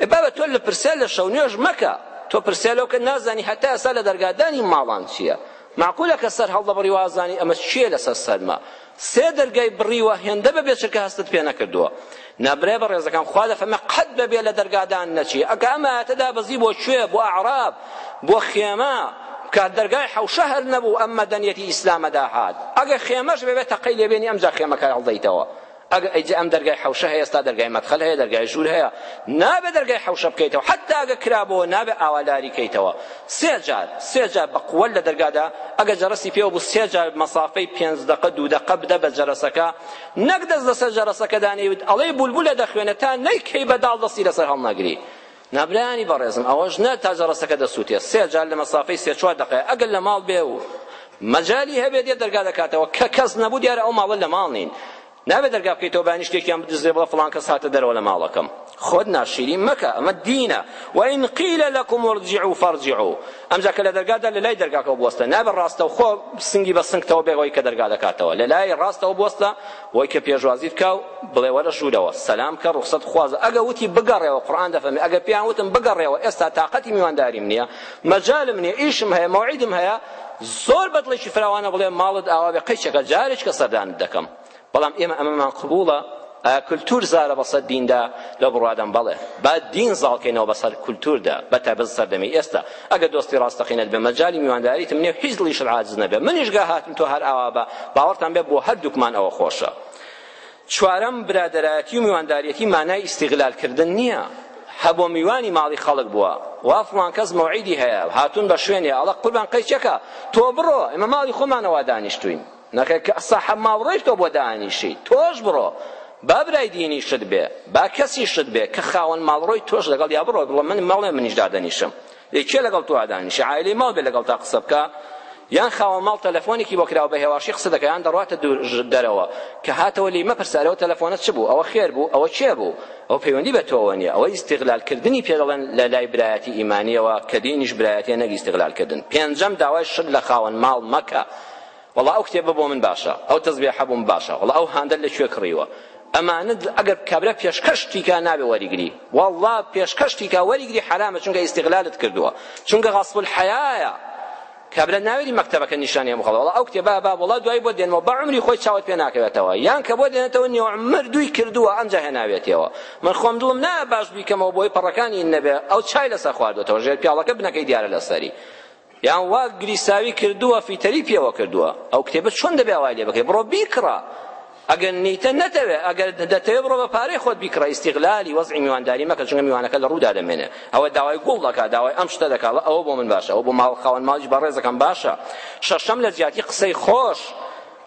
ئێ بابە تۆ لە پرسیار لە شەو نوێژ مەکە تۆ پرسیار لەو کە نازانی هەتا ئێستا لە دەرگادانی ماڵان چییە مەعقولە کە سەر هەڵدەبڕی وازانی ئەمە چییە لەسەر سەرمە سێ دەرگای بڕیوە هێندە بە بێچرکە هەستت پێ نەکردووە نا برای بەڕێزەکەم خوا دەفەرمێ قەت بەبێ لە دەرگادان نەچی ئەکە ئەم ئایەتە دابەزی بۆ کوێ بۆ ئەعراب بۆ خێمە کە دەرگای حەوشە هەر نەبوو ئەم مەدەنیەتی ئیسلامەدا هات ئەگەر خێمەش بەبێ تەقەی لێبێنی ئەمجا خێمەکە هەڵدەیتەوە ئەگە ئەیجە ئەم دەرگای حەوشە هەیە ئێستا دەرگای مەدخەل هەیە دەرگای ژوور هەیە نابێ دەرگای حەوشە بکەیتەوە حەتا ئەگە کرابەوە نابێ ئاوا لاری کەیتەوە سێ جار سێ جار بە قوەل لە دەرگادا ئەگە جەرەسی پێوە بوو سێ جار مەسافەی پێنج دەقە دوو دەقە بدە بە جەرەسەکە نەک دەست لەسەر جەرەسەکە دانێوت ئەڵێی بولبولە دەخوێنە تا نەیکەی بەداڵ دەستی لەسەر هەڵنەگری نا برایانی بەڕێزم ئەوەش نا تا جەڕەسەکە دەسووتێ سێ جار لە مەسافەی سێ چوار دەقەیە ئەگەر لە ماڵ بێ و مەجالی هەبێت یە دەرگا دەکاتەوە کە کەس نەبوو دیارە ئەو ماڵە لە ماڵ نین نابێ دەرگا بکەیتەوە بانی شتێکیان بدزێ بڵە فڵان کەس هاتە دەرەوە لە ماڵەکەم خۆت ناشیری مەکە ئەمە دینە وئین قیل لەکم ارجعوا فارجعوا ئەمجا کە لە دەرگادا لە لای دەرگاکەوە بوەستە نابێ ڕاستەوخۆ سنگی بە سنگتەوە بێەوەی کە دەرگا دەکاتەوە لە لای ڕاستەوە بوەستە بۆی کە پێشوازی بکا و بڵێ وەرە ژوورەوە سەلام کە ڕوخسەت خوازە ئەگە وتی بگەڕێوە قورئان دەفەرمێ ئەگە پێیان وتم بگەڕێوە ئێستا تاقەتی میوانداریم نییە مەجالم نییە ئیشم هەیە مەوعیدم هەیە زۆر بەدڵێکی فراوانە بڵێ ماڵت ئاوا بێ قەیچەکە جارێکە سەردانت دەکەم بەڵام ئێمە ئەمەمان قبوڵە ئایا کلتور زارە بەسەر دیندا لە بڕوادام بەڵێ با دین زاڵکەینەوە بەسەر کلتوردا بە تایبەت سەردەمی ئێستا ئەگەر دۆستی ڕاستەقینەت بێ مەجالی میوانداریتم نییە هیچ دڵیشت عاجز نەبێ منیش گا هاتم تۆ هەر ئاوا بە باوەڕتان بێ بۆ هەردووکمان ئەوە خۆشە چوارەم برادەرایەتی و میوانداریەتی مانای ئیستیغلال کردن نییە هە بۆ میوانی ماڵی خەڵک بووە وا فڵان کەس مەوعیدی هەیە هاتوون بە شوێنێ ئەڵە قوربان قەیچەکە تۆ بڕۆ ئێمە ماڵی خۆمانەوە دانیشتوین نەخێر کەعسە حەماوڕێش تۆ بۆ دائەنیشی تۆش بڕۆ با برای دینیشت بێ با کەسیشت بێ کە خاوەن ماڵڕۆی تۆش لەگەڵیا بڕۆ بڵێ من مەڵێ منیش دادەنیشم ئێ کێ لەگەڵ تۆ ئەدانیشی عایلەی ماڵ بێ لەگەڵ تا قسە بکا یان خاوەن ماڵ تەلەفۆنێکی بۆ کراوە بە هێواشی قسە دەکە یان دەڕواتە دەرەوە کە هاتەوە لێی مەپرسە ئەرەوە تەلەفۆنە چ بوو ئەوە خێر بوو ئەوە چێ بوو ئەو پەیوەندی بە تۆوە نیە ئەوە ئیستیغلالکردنی پێ دەڵێن لە لای برایەتی ئیمانیەوە کە دینیش برایەتیە نەک ئیستیغلالکردن پێنجەم داوای شت لە خاوەن ماڵ مەکە وەڵا ئەو کتێبە بۆ من باشە ئەو تەزبێحە بۆم باشە وەڵا ئەو هاندەر لە کوێ کڕیوە ئەمانە ئەگەر کابرا پێشکەشتی کا نابێ وەریگری وەڵا پێشکەشتی کا وەریگری حەرامە چونکە ئیستیغلالت کردووە چونکە غەصب الحیایە کابرا ناوێری مەکتەبەکە نیشانی هەموو خەڵک وەڵا ئەو کتێبە با وەڵا دوایی بۆ دێنمەوە بە عمری خۆی چاوت پێ ناکەوێتەوە یان کە بۆ دێنێتەوە نیو عمر دووی کردووە ئەمجا هێناوێتیەوە من خۆم دڵم نا باش بیکەمەوە بۆی پەڕەکانی نەبێ ئەو چای لەسەر خواردوەتەوە ژێر پیاڵەکە بنەکەی دیارە لەسەری یان وا گریساوی کردووە فیتەری پێوە کردووە ئەو کتێبە چۆن دەبێ وای لێ بکەی بڕۆ بیکڕە ئەگەر نیتە نەتەوێ ئەگەر دەتەوێ بڕۆ بە پارەی خۆت بیکڕە ئیستیغلالی وەزعی میوانداری مەکە چونکە میوانەکە لە ڕوودا دەمێنێ ئەوە داوای گوڵ دەکا داوای ئەم شتە دەکا ئەوە بۆ من باشە ئەوە بۆ ماڵ خاوەن ماڵیش بەڕێزەکەم باشە شەشەم لە جیاتی قسەی خۆش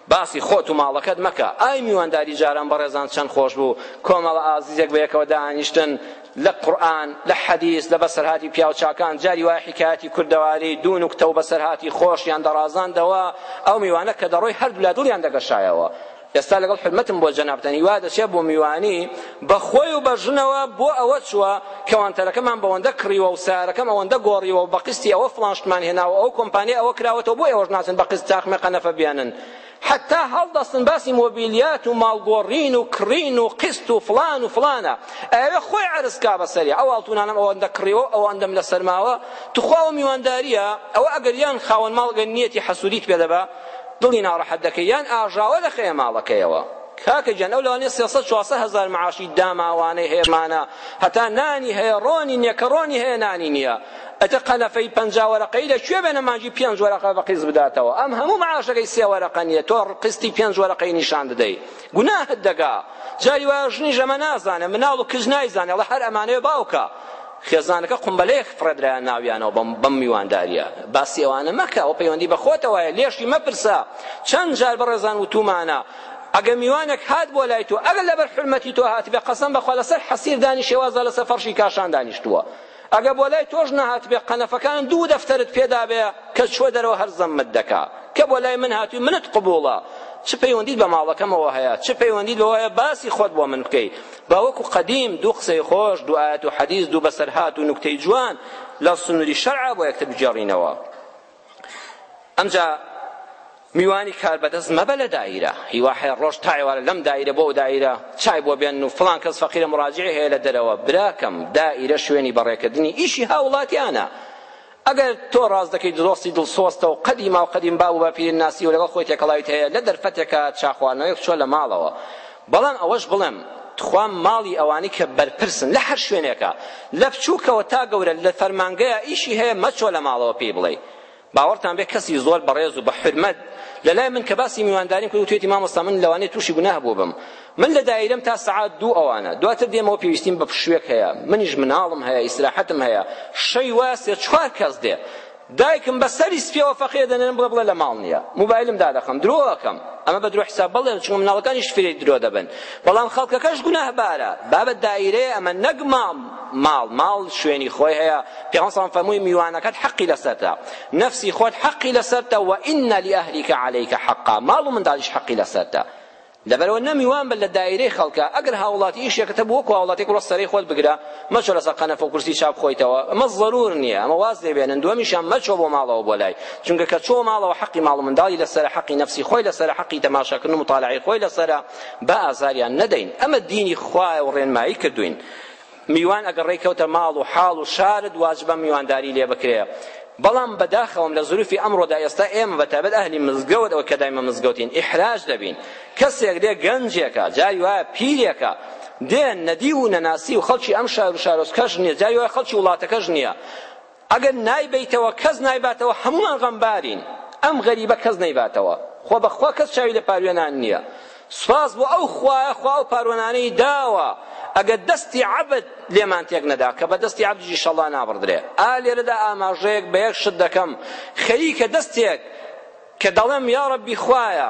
باسی خۆت و ماڵەکەت مەکە. ئای میوانداری جاران بەڕێزان چەند خۆش بوو کۆمەڵە ئازیزێک بەیەکەوە دانیشتن لە قورئان لە حەدیس لە بەسەرهاتی پیاو چاکان جاری وایە حیکایەتی کوردەواری دوو نوکتە و بەسەرهاتی خۆشیان دەڕازاندەوە ئەو میوانە کە دەڕۆی هەردوولا دڵیان دەگەشایەوە ئێستا لەگەڵ حورمەتم بۆ جەنابتان هیوا دەچێ بۆ میوانی بە خۆی و بە ژنەوە بۆ ئەوە چووە، کەوانتەرەکەمان بەوەندە کڕیوە و سەیارەکەم ئەوەندە گۆڕیوە و بە قیستی ئەوە فڵان شتمان هێناوە و ئەو کۆمپانیای ئەوە کراوەتەوە بۆ ئێوەش ناچن بە قیست تاقمێ قەنەفە بیانن حەتا هەڵدەستن باسی مۆبیلیات و ماڵ گۆڕین و کڕین و قیست و فڵان و فڵانە ئەوێ خۆی عەرز کا بەسەریا ئەو ئاڵتونانەم ئەوەندە کڕیوە و ئەوەندەم لە سەرماوە توخوا ئەو میوانداریە ئەوە ئەگەر یان خاوەن ماڵ گەر نیەتی حەسودیت پێ دەبا دڵی ناڕەحەت دەکەی یان ئاژاوە دەخەیە ماڵەکەیەوە کاکە گیان ئەو لەوانەیە سێ سەد چوار سەد هەزار معاشی داماوانەی هەیەمانە هەتا نانی هەیە ڕۆنی نییە کە ڕۆنی هەیە نانی نییە ئەتە قەنەفەی پەنجا وەرەقەی لە کوێ بێنە مانگی پێنج وەرەقە بە قیست بداتەوە ئەم هەموو معاشەکەی سێ وەرەقە نییە تۆ قیستی پێنج وەرەقەی نیشان دەدەی گوناهت دەگا جاری وایە ژنیش ئەمە نازانێ مناڵ و کچ نایزانێ ئەڵێ هەر ئەمانەوێ باوکە خێزانەکە قمبەلەیەک فڕێدرایە ناویانەوە بەم بەم میوانداریە باسی ئەوانە مەکە ئەو پەیوەندی بە خۆتەوەیە لێشی مەپرسە چەند جار بەڕێزان وتومانە ئەگەر میوانێک هات بۆ لای تۆ ئەگەر لەبەر حرمەتی تۆ هاتبێ قەسەم بەخوا لەسەر حەسیر دانیشێ وازە لەسەر فەرشی کاشان دانیشتووە ئەگە بۆ لای تۆش نەهاتبێ قەنەفەکان دوو دەفتەرت پێدابێ کە چوە دەرەوە هەر زەمت دەکا کە بۆ لای من هاتووی منت قبوڵە چ پەیوەندیت بە ماڵەکەمەوە هەیە چ پەیوەندیت بەوە هەیە باسی خۆت بۆ من بکەیت با وەکو قەدیم دوو قسەی خۆش دوو ئاەت و حەدیث دوو بەسەرهات و نوکتەی جوان لە سنووری شەرع بۆ یەکتر بگێڕینەوە ئەمجا میوانی کاربەدەست مەبە لە دایرە هیوا حێ ڕۆژ تا ئێوارە لەم دایرە بۆ ئەو دایرە چای بۆ بێن و فڵان کەس فەقیرە مڕاجعی هەیە لە دەرەوە براکەم دایرە شوێنی بەڕێکردنی ئیشی هاوڵاتیانە ئەگەر تۆ ڕاز دەکەی دۆستی دڵسۆستە و قەدی ماو قەدیم باب و باپیرن ناسی و لەگەڵ خۆی تێکەڵاویت هەیە لە دەرفەتێکە چاخواردنەوەیەک چۆ لە ماڵەوە بەڵام ئەوەش بڵێم تخوا ماڵی ئەوانی کە بەرپرسن لە هەر شوێنێکە لە بچووکەوە تا گەورە لە فەرمانگەیە ئیشی هەیە مەچۆ لە ماڵەوە پێی بڵێ باوەڕتان بێ کەسی زۆر بەڕێز و بە حرمەت لە لای من کە باسی میوانداریم کرد وتێتی مامۆستا من لەوانەیە تووشی گوناه بووبم من لە دایرەم تا سەعات دوو ئەوانە دواتر دێمەوە پێویستیم بە پشوێک هەیە منیش مناڵم هەیە ئیسراحەتم هەیە شەوی وایە سێ چوار کەس دێ دایکم بە سەری سپیەوە فەقێ دەنێرم بڵێ بڵێ لە ماڵ نییە موبایلم دادەخەم درۆ ئەکەم ئەمە بە درۆ حساب بڵێن چونکە مناڵەکانیش فێری درۆ دەبن بەڵام خەڵکەکەش گوناهبارە بابەت دایرەیە ئەمە نەک ماڵ ماڵ ماڵ شوێنی خۆی هەیە پێغەمبەر صلی فەرمووی میوانەکەت حەقی لەسەرتە نەفسی خۆت حەقی لەسەرتە وئن لأهلک علیک حقا ماڵ و منداڵیش حەقی لەسەرتە لەبەرئەوە نە میوان بە لە دایرەی خەڵکە ئەگەر هاوڵاتی ئیشێکت هەبوو وەکو هاوڵاتی کوڕە سەرەی خۆت بگرە مەچۆ لەسەر قەنەفە و کورسی چا بخۆیتەوە ئەمە زەرور نیە ئەمە واز لێ بێنن دوەمیشیان مەچۆ بۆ ماڵەوە بۆ لای چونکە کە چۆ ماڵەوە حەقی ماڵ و منداڵی لەسەرە حەقی نەفسی خۆی لەسەرە حەقی تەماشاکردن و مطالعەی خۆی لەسەرە با ئازاریان نەدەین ئەمە دینی خوایە و ڕێنمایی کردوین میوان ئەگەر ڕێکەوتە ماڵ و حاڵ و شارت واجبە میوانداری لێ بکرێ بەڵام بەداخەوەم لە زروفی ئەمڕۆدا ئێستا ئێمە بە تایبەت ئەهلی مزگەوت ئەوە کە دایمە مزگەوتین ئیحراج دەبین کەسێک دێ گەنجێکە جاری وایە پیرێکە دێن نەدی و نەناسی و خەڵکی ئەم شار و شارۆچکەش نییە جاری وایە خەڵکی وڵاتەکەش نییە ئەگەر نایبەیتەوە کەس نایباتەوە هەموومان غەمبارین ئەم غەریبە کەس نەیباتەوە خۆ بەخوا کەس چاوی لە پاروێنان نییە سوپاس بۆ ئەو خوایە خوا ئەو پاروانانەی داوە ئەگەر دەستی عەبد لێمان تێک نەدا کە بە دەستی عەبدیشی شەڵا نابڕدرێ ئا لێرەدا ئاماژەیەک بە یەک شت دەکەم خەریکە دەستێک کە دەڵێم یا ڕەبی خوایە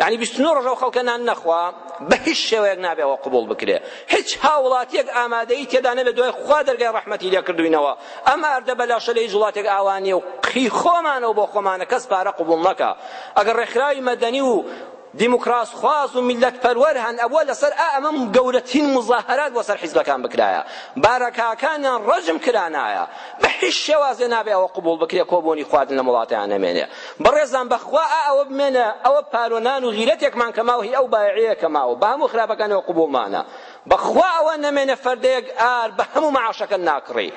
یعنی بیست و نۆ ڕۆژ ئەو خەڵکە نان نەخوا بە هیچ شێوەیەک نابێ ئەوە قبوڵ بکرێ هیچ هاوڵاتیەک ئامادەیی تێدا نەبێ دوای خوا دەرگای ڕەحمەتی لێ کردوینەوە ئەم ئاردە بەلاشە لە هیچ وڵاتێک ئاوا نییە و قی خۆمانەوە بۆ خۆمانە کەس پارە قبوڵ نەکا ئەگەر ڕێکخراوی مەدەنی و دیموکراس خواز و ملت پەروەر هەن ئەوە لەسەر ئا ئەمە گەورەترین مزاهرات بۆ سەر حیزبەکان بکرایە بارەکاکانیان ڕەجم کرانایە بە هیچ شێوازێ نابێ ئەوە قبوڵ بکرێ کۆبۆنی خواردن لە وڵاتیان نەمێنێ بەڕێزان بەخوا ئا ئەوە بمێنە ئەوە پارۆ نان و غیرەتێکمان کە ماوە هی ئەو بایەعەیە کە ماوە بە هەموو خراپەکانەوە قبوڵمانە بەخوا ئەوە نەمێنە فەردەیەک ئار بە هەموو معاشەکە ناکڕی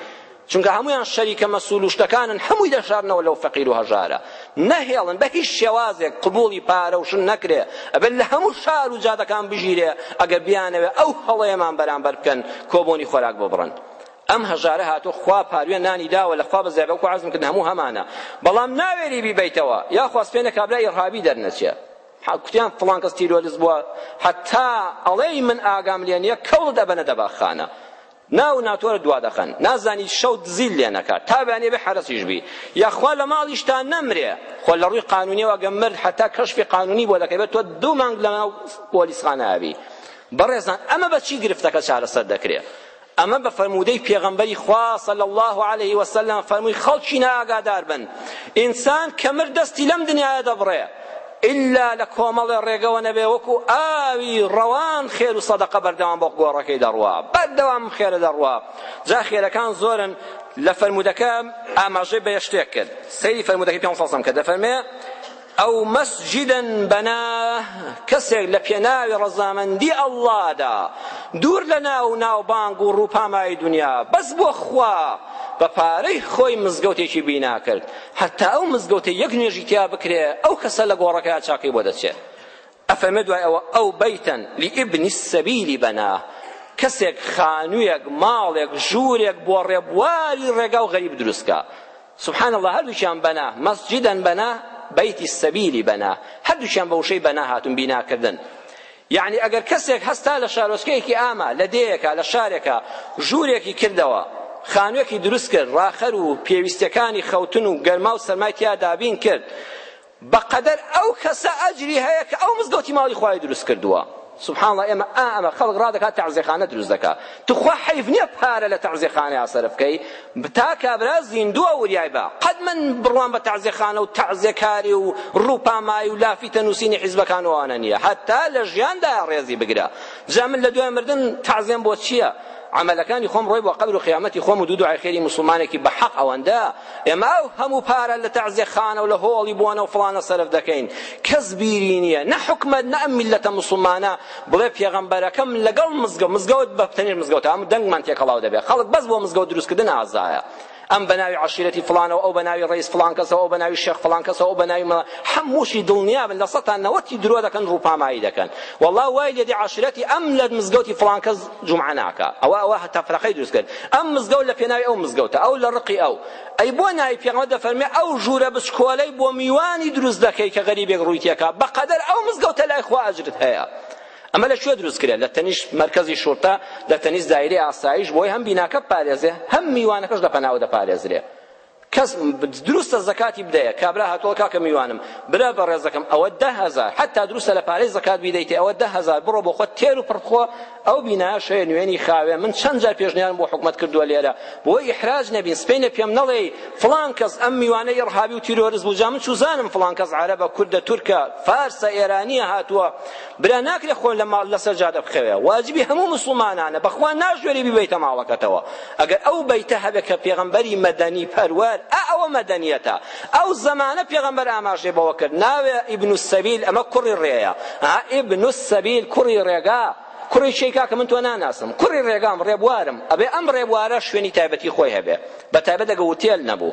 چونکە هەمویان شەریکە مەسول و شتەکانن هەمووی دەشارنەوە لەو فەقیر و هەژارە نەهێڵن بە هیچ شێوازێک قبوڵی پارە و شن نەکرێ ئەبێت لە هەموو شار و جادەکان بژیرێ ئەگەر بیانەوێ ئەو هەڵەیەمان بەرامبەر بکەن کۆبۆنی خۆراک بۆ بڕن ئەم هەژارە هاتووە خوا پاروێ نانی داوە لە خوا بەزێ بەکو عەزم کردن هەموو هەمانە بەڵام ناوێری بیبەیتەوە یاخوا سپێنە کابرای ئیرهابی دەرنەچێ کوتیان فڵان کەس تیرۆرست بووە حتا ئەڵێی من ئاگام لێ نییە کەوڵ دەبەنە دەباخانە ناو ناتۆرە دوا دەخەن نازانی شەو دزیل لێ نەکات تا بەیانێ بێ حەرەسیش بی یاخوا لە ماڵیشتان نەمرێ خۆ لە ڕووی قانونیەوە گەم مرد حتا کەشفی قانونی بۆ دەکەی بێت تۆ دوو مانگ لە ناو پۆلیسخانە ئەبی بەڕێزان ئەمە بە چی گرفتەکە چارەسەر دەکرێت ئەمە بە فەرموودەی پێغەمبەری خوا صلی اللە علیه وسلم فەرمووی خەڵکی نائاگادار بن ئینسان کە مرد دەستی لەم دنیایە دەبڕێ ئللا لە کۆمەڵێ ڕێگەوە نەبێ وەکو ئاوی ڕەوان خێر و سەدەقە بەردەوام بۆ گۆڕەکەی دەڕوا بەردەوام خێرە دەڕوا جا خێرەکان زۆرن لە فەرموودەکە ئاماژەی بە یەشتێک کرد سەیری فەرموودەکەی پێم سەڵسەم کە دەفەرمێ ئەو مەسجدە بەنا کەسێک لە پێناوی ڕەزامەندی ئەڵڵادا دوور لە ناو و ناوبانگ و ڕووپامایی دنیا بەس بۆ خوا بە پارەی خۆی مزگەوتێکی بینا کرد هەتا ئەو مزگەوتە یەک نوێژی تیا بکرێ ئەو کەسە لە گۆڕەکەیا چاکەی بۆ دەچێت ئەفەرمێ دوای ئەوە ئەو بەیتەن لئیبنی سەبیلی بەنا کەسێک خانوویەک ماڵێک ژوورێک بۆ ڕێبواری ڕێگا و غەریب دروستکە سبحان اللە هەردووکیان بەنا مسجدا بنا بیت السبیل بنا هەردووکیان بە وشەی بەنا هاتوون بیناکردن یعنی ئەگەر کەسێک هەستا لە شارۆچکەیەکی ئاما لە دێیەکە لە شارێکە ژوورێکی کردەوە خانوێکی دروست کرد ڕاخەر و پێویستەکانی خەوتن و گەرما و سەرمای تیا دابین کرد بە قەدەر ئەو کەسە ئەجری هەیە کە ئەو مزگەوتی ماڵی خوای دروست کردووە سبحان اللە ئێمە ئا ئەمە خەڵک ڕادەکات تەعزێخانە دروست دەکا توخوا حەیف نییە پارە لە تەعزێخانەیا سەرف کەی تا کابرا زیندووە وریای بە قەت من بڕوام بە تەعزێخانە و تەعزێکاری و ڕووپامایی و لافیتە نووسینی حیزبەکان و ئەوانە نییە هەتا لە ژیاندایە ڕێزی بگرە جا من لە دوای مردن تەعزێم بۆ چییە عملەکانی خۆم ڕۆی بۆ قەبر و قیامەتی خۆم و دوو دوعای خێری موسڵمانێکی بە حەق ئەوەندە ئێمە ئەو هەموو پارە لە تەعزێخانە و لە هۆڵی بۆنە و فڵانە سەرف دەکەین کەس بیری نییە نە حکومەت نە ئەم میللەتە موسڵمانە بڵێ پێغەمبەرەکەم لەگەڵ مزگەوت مزگەوت بە تەنێش مزگەوتە ئەم دەنگمان تێکەڵاو دەبێت خەڵک بەس بۆ مزگەوت دروستکردن ئازایە ئەم بە ناوی عشیرەتی فلانەوە ئەو بە ناوی ڕئیس فلان کەسەوە ئەو بە ناوی شێخ فلان کەسەوە ئەو بە ناوی مەلا هەمووشی دڵنیا بن لە سەتا نەوەتی درۆ دەکەن ڕووپامایی دەکەن والله وای لێدێ عشیرەتی ئەم لە مزگەوتی فلان کەس جومعە ناکا ئەوە ئەوە تەفرەقەی دروست کرد ئەم مزگەوت لە پێناوی ئەو مزگەوتە ئەو لە ڕقی ئەو ئەی بۆ ناوی پێغەمبەر دەفەرمێ ئەو ژوورە بچکۆلەی بۆ میوانی دروست دەکەی کە غەریبێک ڕووی تێکا بەقەدەر ئەو مزگەوتە لای خوا ئەجرت هەیە ئەمە لە کوێ دروست کرێت لە تەنیش مرکزی شورتە لە تەنیش دایرەی ئاسایش بۆی هەم بیناکە بپارێزێ هەم میوانەکەش لە پەناو دەپارێزرێ کەس دروستە زەکاتی بدەیە کابرا هاتووە کاکە میوانم برا بەڕێزەکەم ئەوە ده هەزار حتا دروستە لە پارەی زەکات بیدەیتێ ئەوە ده هەزار بڕۆ بۆ خۆت تێر و پڕبخۆ ئەو بینایە شەیە نوێنی خاوێ من چەند جار پێشنیارم بۆ حکومەت کردووە لێرە بۆ ئیحراج نەبین سپینە پێم نەڵێی فڵان کەس ئەم میوانە ئیڕهابی و تیرۆرست بوو جا من چوزانم فڵان کەس عەرەبە کوردە تورکە فارسە ئێرانیە هاتووە برا ناکرێ خۆ لە ماڵ لەسەر جادە بخەوێ واجبی هەموو مسلمانانە بەخوا ناژێری ببیتە ماڵەکەتەوە ئەگەر ئەو بەیتە هەبێت کە پێغەمبەری مەدەنی پەروەر ئا ئەوە مەدەنیەتە ئەو زەمانە پێغەمبەر ئاماژەی بەوە کرد ناوێ ئیبن السەبیل ئەمە کوڕی ڕێیە ها ئیبن السەبیل کوڕی ڕێگا کوڕی شەی کاکە من تۆ ناناسم کوڕی ڕێگام ڕێبوارم ئەبێ ئەم ڕێبوارە شوێنی تایبەتی خۆی هەبێ بە تایبەت ئەگە وتێل نەبوو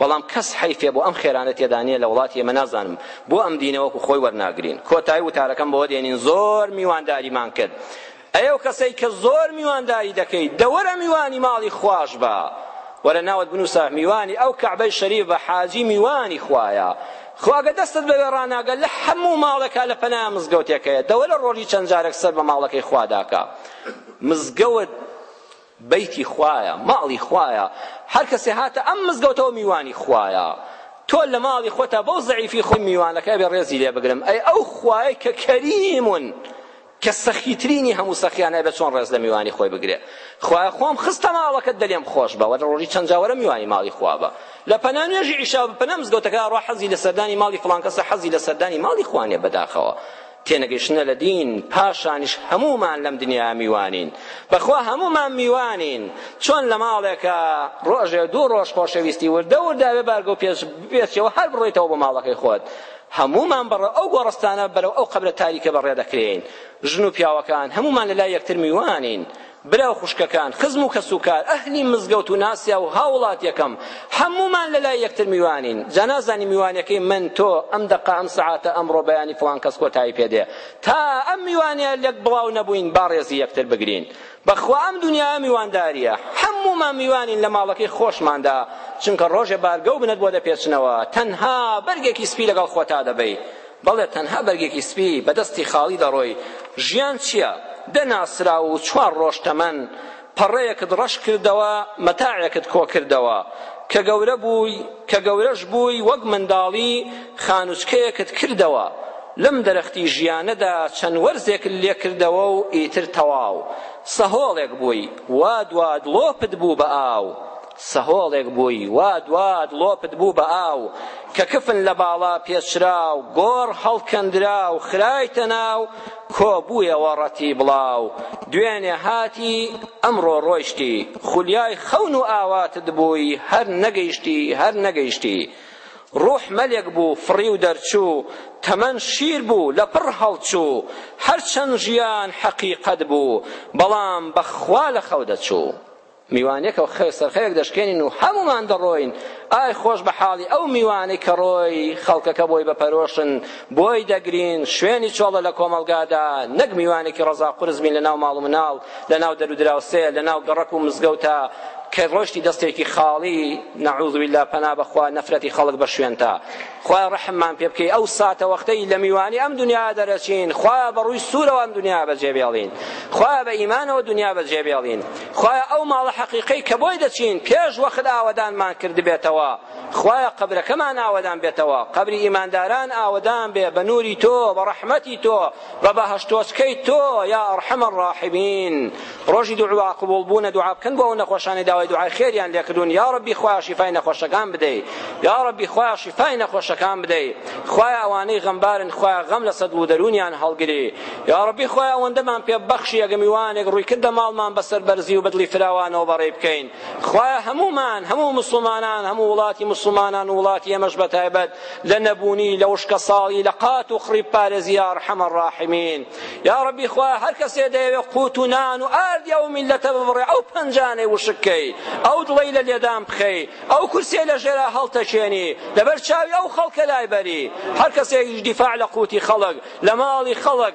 بەڵام کەس حەیفێ بۆ ئەم خێرانە تێدا نیە لە وڵاتی ئێمە نازانم بۆ ئەم دینە وەکو خۆی وەرناگرین کۆتایی وتارەکەم بەوە دێنین زۆر میوانداریمان کرد ئەی ئەو کەسەی کە زۆر میوانداری دەکەی دەوەرە میوانی ماڵی خواش بە وەرە ناوت بنووسە میوانی ئەو کەعبەی شەریف بە حاجی میوانی خوایە خۆ ئەگە دەستت بەوێ ڕاناگە لە هەموو ماڵێکا لە پەنا مزگەوتێکەیە دەوەرە ڕۆژی چەند جارێک سەر بە ماڵەکەی خواداکە مزگەوت بەیتی خوایە ماڵی خوایە هەر کەسێ هاتە ئەم مزگەوتەوە میوانی خوایە تۆ لە ماڵی خۆتا بەو زەعیفی خۆی میوانەکەی ئەبێ ڕێزی لێ بگرم ئەی ئەو خوایەی کە کەریمون کە سەخیترینی هەموو سەخیان هەبێ چۆن ڕێز لە میوانی خۆی بگرێ خوایە خۆم خستە ماڵەکەت دەلێم خۆش بە وەرە ڕۆژی چەند جاوەرە میوانی ماڵی خوا بە لە پەنا نوێژی عیشا بە پەنا مزگەوتەکە ڕۆ حەزی لە سەردانی ماڵی فڵان کەسە حەزی لە سەردانی ماڵی خوانێ بەداخەوە تێنەگەشتنە لە دین پاشانیش هەموومان لەم دنیایە میوانین بەخوا هەموومان میوانین چۆن لە ماڵێکە ڕۆژێ دوو ڕۆژ خۆشەویستی وردە وردا بێ بارگە و پێش بێچەوە هەر بڕۆیتەوە بۆ ماڵەکەی خۆت هەموومان بەڕە ئەو گۆڕستانە بەرەو ئەو قەبرە تاریکە بەڕێ دەکرێین ژن و پیاوەکان هەموومان لەلای یەکتر میوانین برا و خوشکەکان، خزم و کەسوکار، ئەهلی مزگەوت و ناسیاو و هاووڵاتییەکەم، هەموومان لەلای یەکتر میوانین، جا نازانین میوانییەکەی من، تۆ، ئەم دەقە، ئەم سەعاتە، ئەمڕۆ، بەیانی فڵان کەس کۆتایی پێ دێ. تا ئەم میوانییە لێک بڵاو نەبووین با ڕێزی یەکتر بگرین. بەخوا ئەم دونیایە میواندارییە. هەموومان میوانین لە ماڵەکەی خۆشماندا، چونکە ڕۆژێ بارگە و بنەت بۆ دەپێچنەوە، تەنها بەرگێکی سپی لەگەڵ خۆتا دەبەیت. بەڵێ تەنها بەرگێکی سپی بە دەستی خاڵی دەڕۆی ژیان چیە دە ناسراو و چوار ڕۆژ تەمەن پەڕەیەکت ڕەش کردەوە مەتاعێکت کۆ کردەوە کە گەورە بووی کە گەورەش بووی وەک منداڵی خانوچکەیەکت کردەوە لەم دەرەختی ژیانەدا چەند وەرزێکت لێ کردەوە و ئیتر تەواو سەهۆڵێک بووی وا دوا دڵۆپت بوو بە ئاو سەهۆڵێک بووی وا دوات ڵۆپت بوو بە ئاو کە کفن لە باڵا پێچراو گۆڕ هەڵکەندراو خرایتە ناو کۆ بوویەوە ڕەتی بڵاو دوێنێ هاتی ئەمڕۆ ڕۆیشتی خولیای خەون و ئاواتت بووی هەر نەگەیشتی هەر نەگەیشتی ڕوح مەلێک بوو فڕی و دەرچوو تەمەن شیر بوو لە پڕ هەڵچوو هەرچەند ژیان حەقیقەت بوو بەڵام بەخوا لە خەو دەچوو میوانێکەوە خەوێ سەرخەوێک دەشکێنین و هەمومان دەڕۆین ئای خۆش بە حاڵی ئەو میوانەی کە ڕۆی خەڵکەکە بۆی بە پەرۆشن بۆی دەگرین شوێنی چۆڵە لە کۆمەڵگادا نەک میوانێکی ڕەزا قورس بین لە ناو ماڵ و مناڵ لە ناو دەرودراوسێ لە ناو گەڕەک و مزگەوتە کە ڕۆشتی دەستێکی خاڵی نەعوذ بالله پەنا بەخوا نەفرەتی خەڵک بە شوێنتا خوایە ڕەحممان پێ بکەی ئەو ساتەوەختەی لە میوانی ئەم دنیا دەرەچین خوایە بە ڕووی سوورەوە ئەم دنیا بەجێ بێڵین خوایە بە ئیمانەوە دنیا بەجێ بێڵین خوایە ئەو ماڵە حەقیقەی کە بۆی دەچین پێش وەخت ئاوەدانمان کردبێتەوە خوایە قەبرەکەمان ئاوەدان بێتەوە قەبری ئیمانداران ئاوەدان بێ بە نووری تۆ بە ڕەحمەتی تۆ بە بەهەشت تۆزکەی تۆ یا ئەڕحەم الراحمین ڕۆژی دوعا قبوڵ بوونە دوعا بکەن بۆ ئەو نەخۆشانەی داوای دوعای خێریان لێکردون یا ڕەبی خوایە شیفای نەخۆشەکان بدەی یا ڕەبی خوایە شیفای نەخۆشەکان بدەی خوایە ئەوانەی غەمبارن خوایە غەم لە سەدڵ و دەروونیان هەڵگری یا ڕەبی خوایە ئەوەندەمان پێ بەخشی ئەگە میوانێک ڕووی کردە ماڵمان بەسەر بەرزی و بەدڵی فراوانەوە بەڕێ بکەین خوایە هەمومان هەموو مسلمانان هەموو وڵاتی مسلمانان و وڵاتی ئێمەش بەتایبەت لە نەبوونی لە وشکە ساڵی لە قات و خڕی پارێزی یا ئەرحەمە الراحمین یا ربی خوایە هەر کەسێ دەیەوێ قوت و نان و ئاردی ئەو میللەتە ببڕێ ئەو پەنجانەی وشک کەی ئەو دڵەی لە لێدان بخەی ئەو کورسیەی لە ژێرا هەڵتەکێنی لەبەر چاوی ئەو خەڵکە لای بەری هەر کەسێکیش دیفاع لە قوتی خەڵک لە ماڵی خەڵک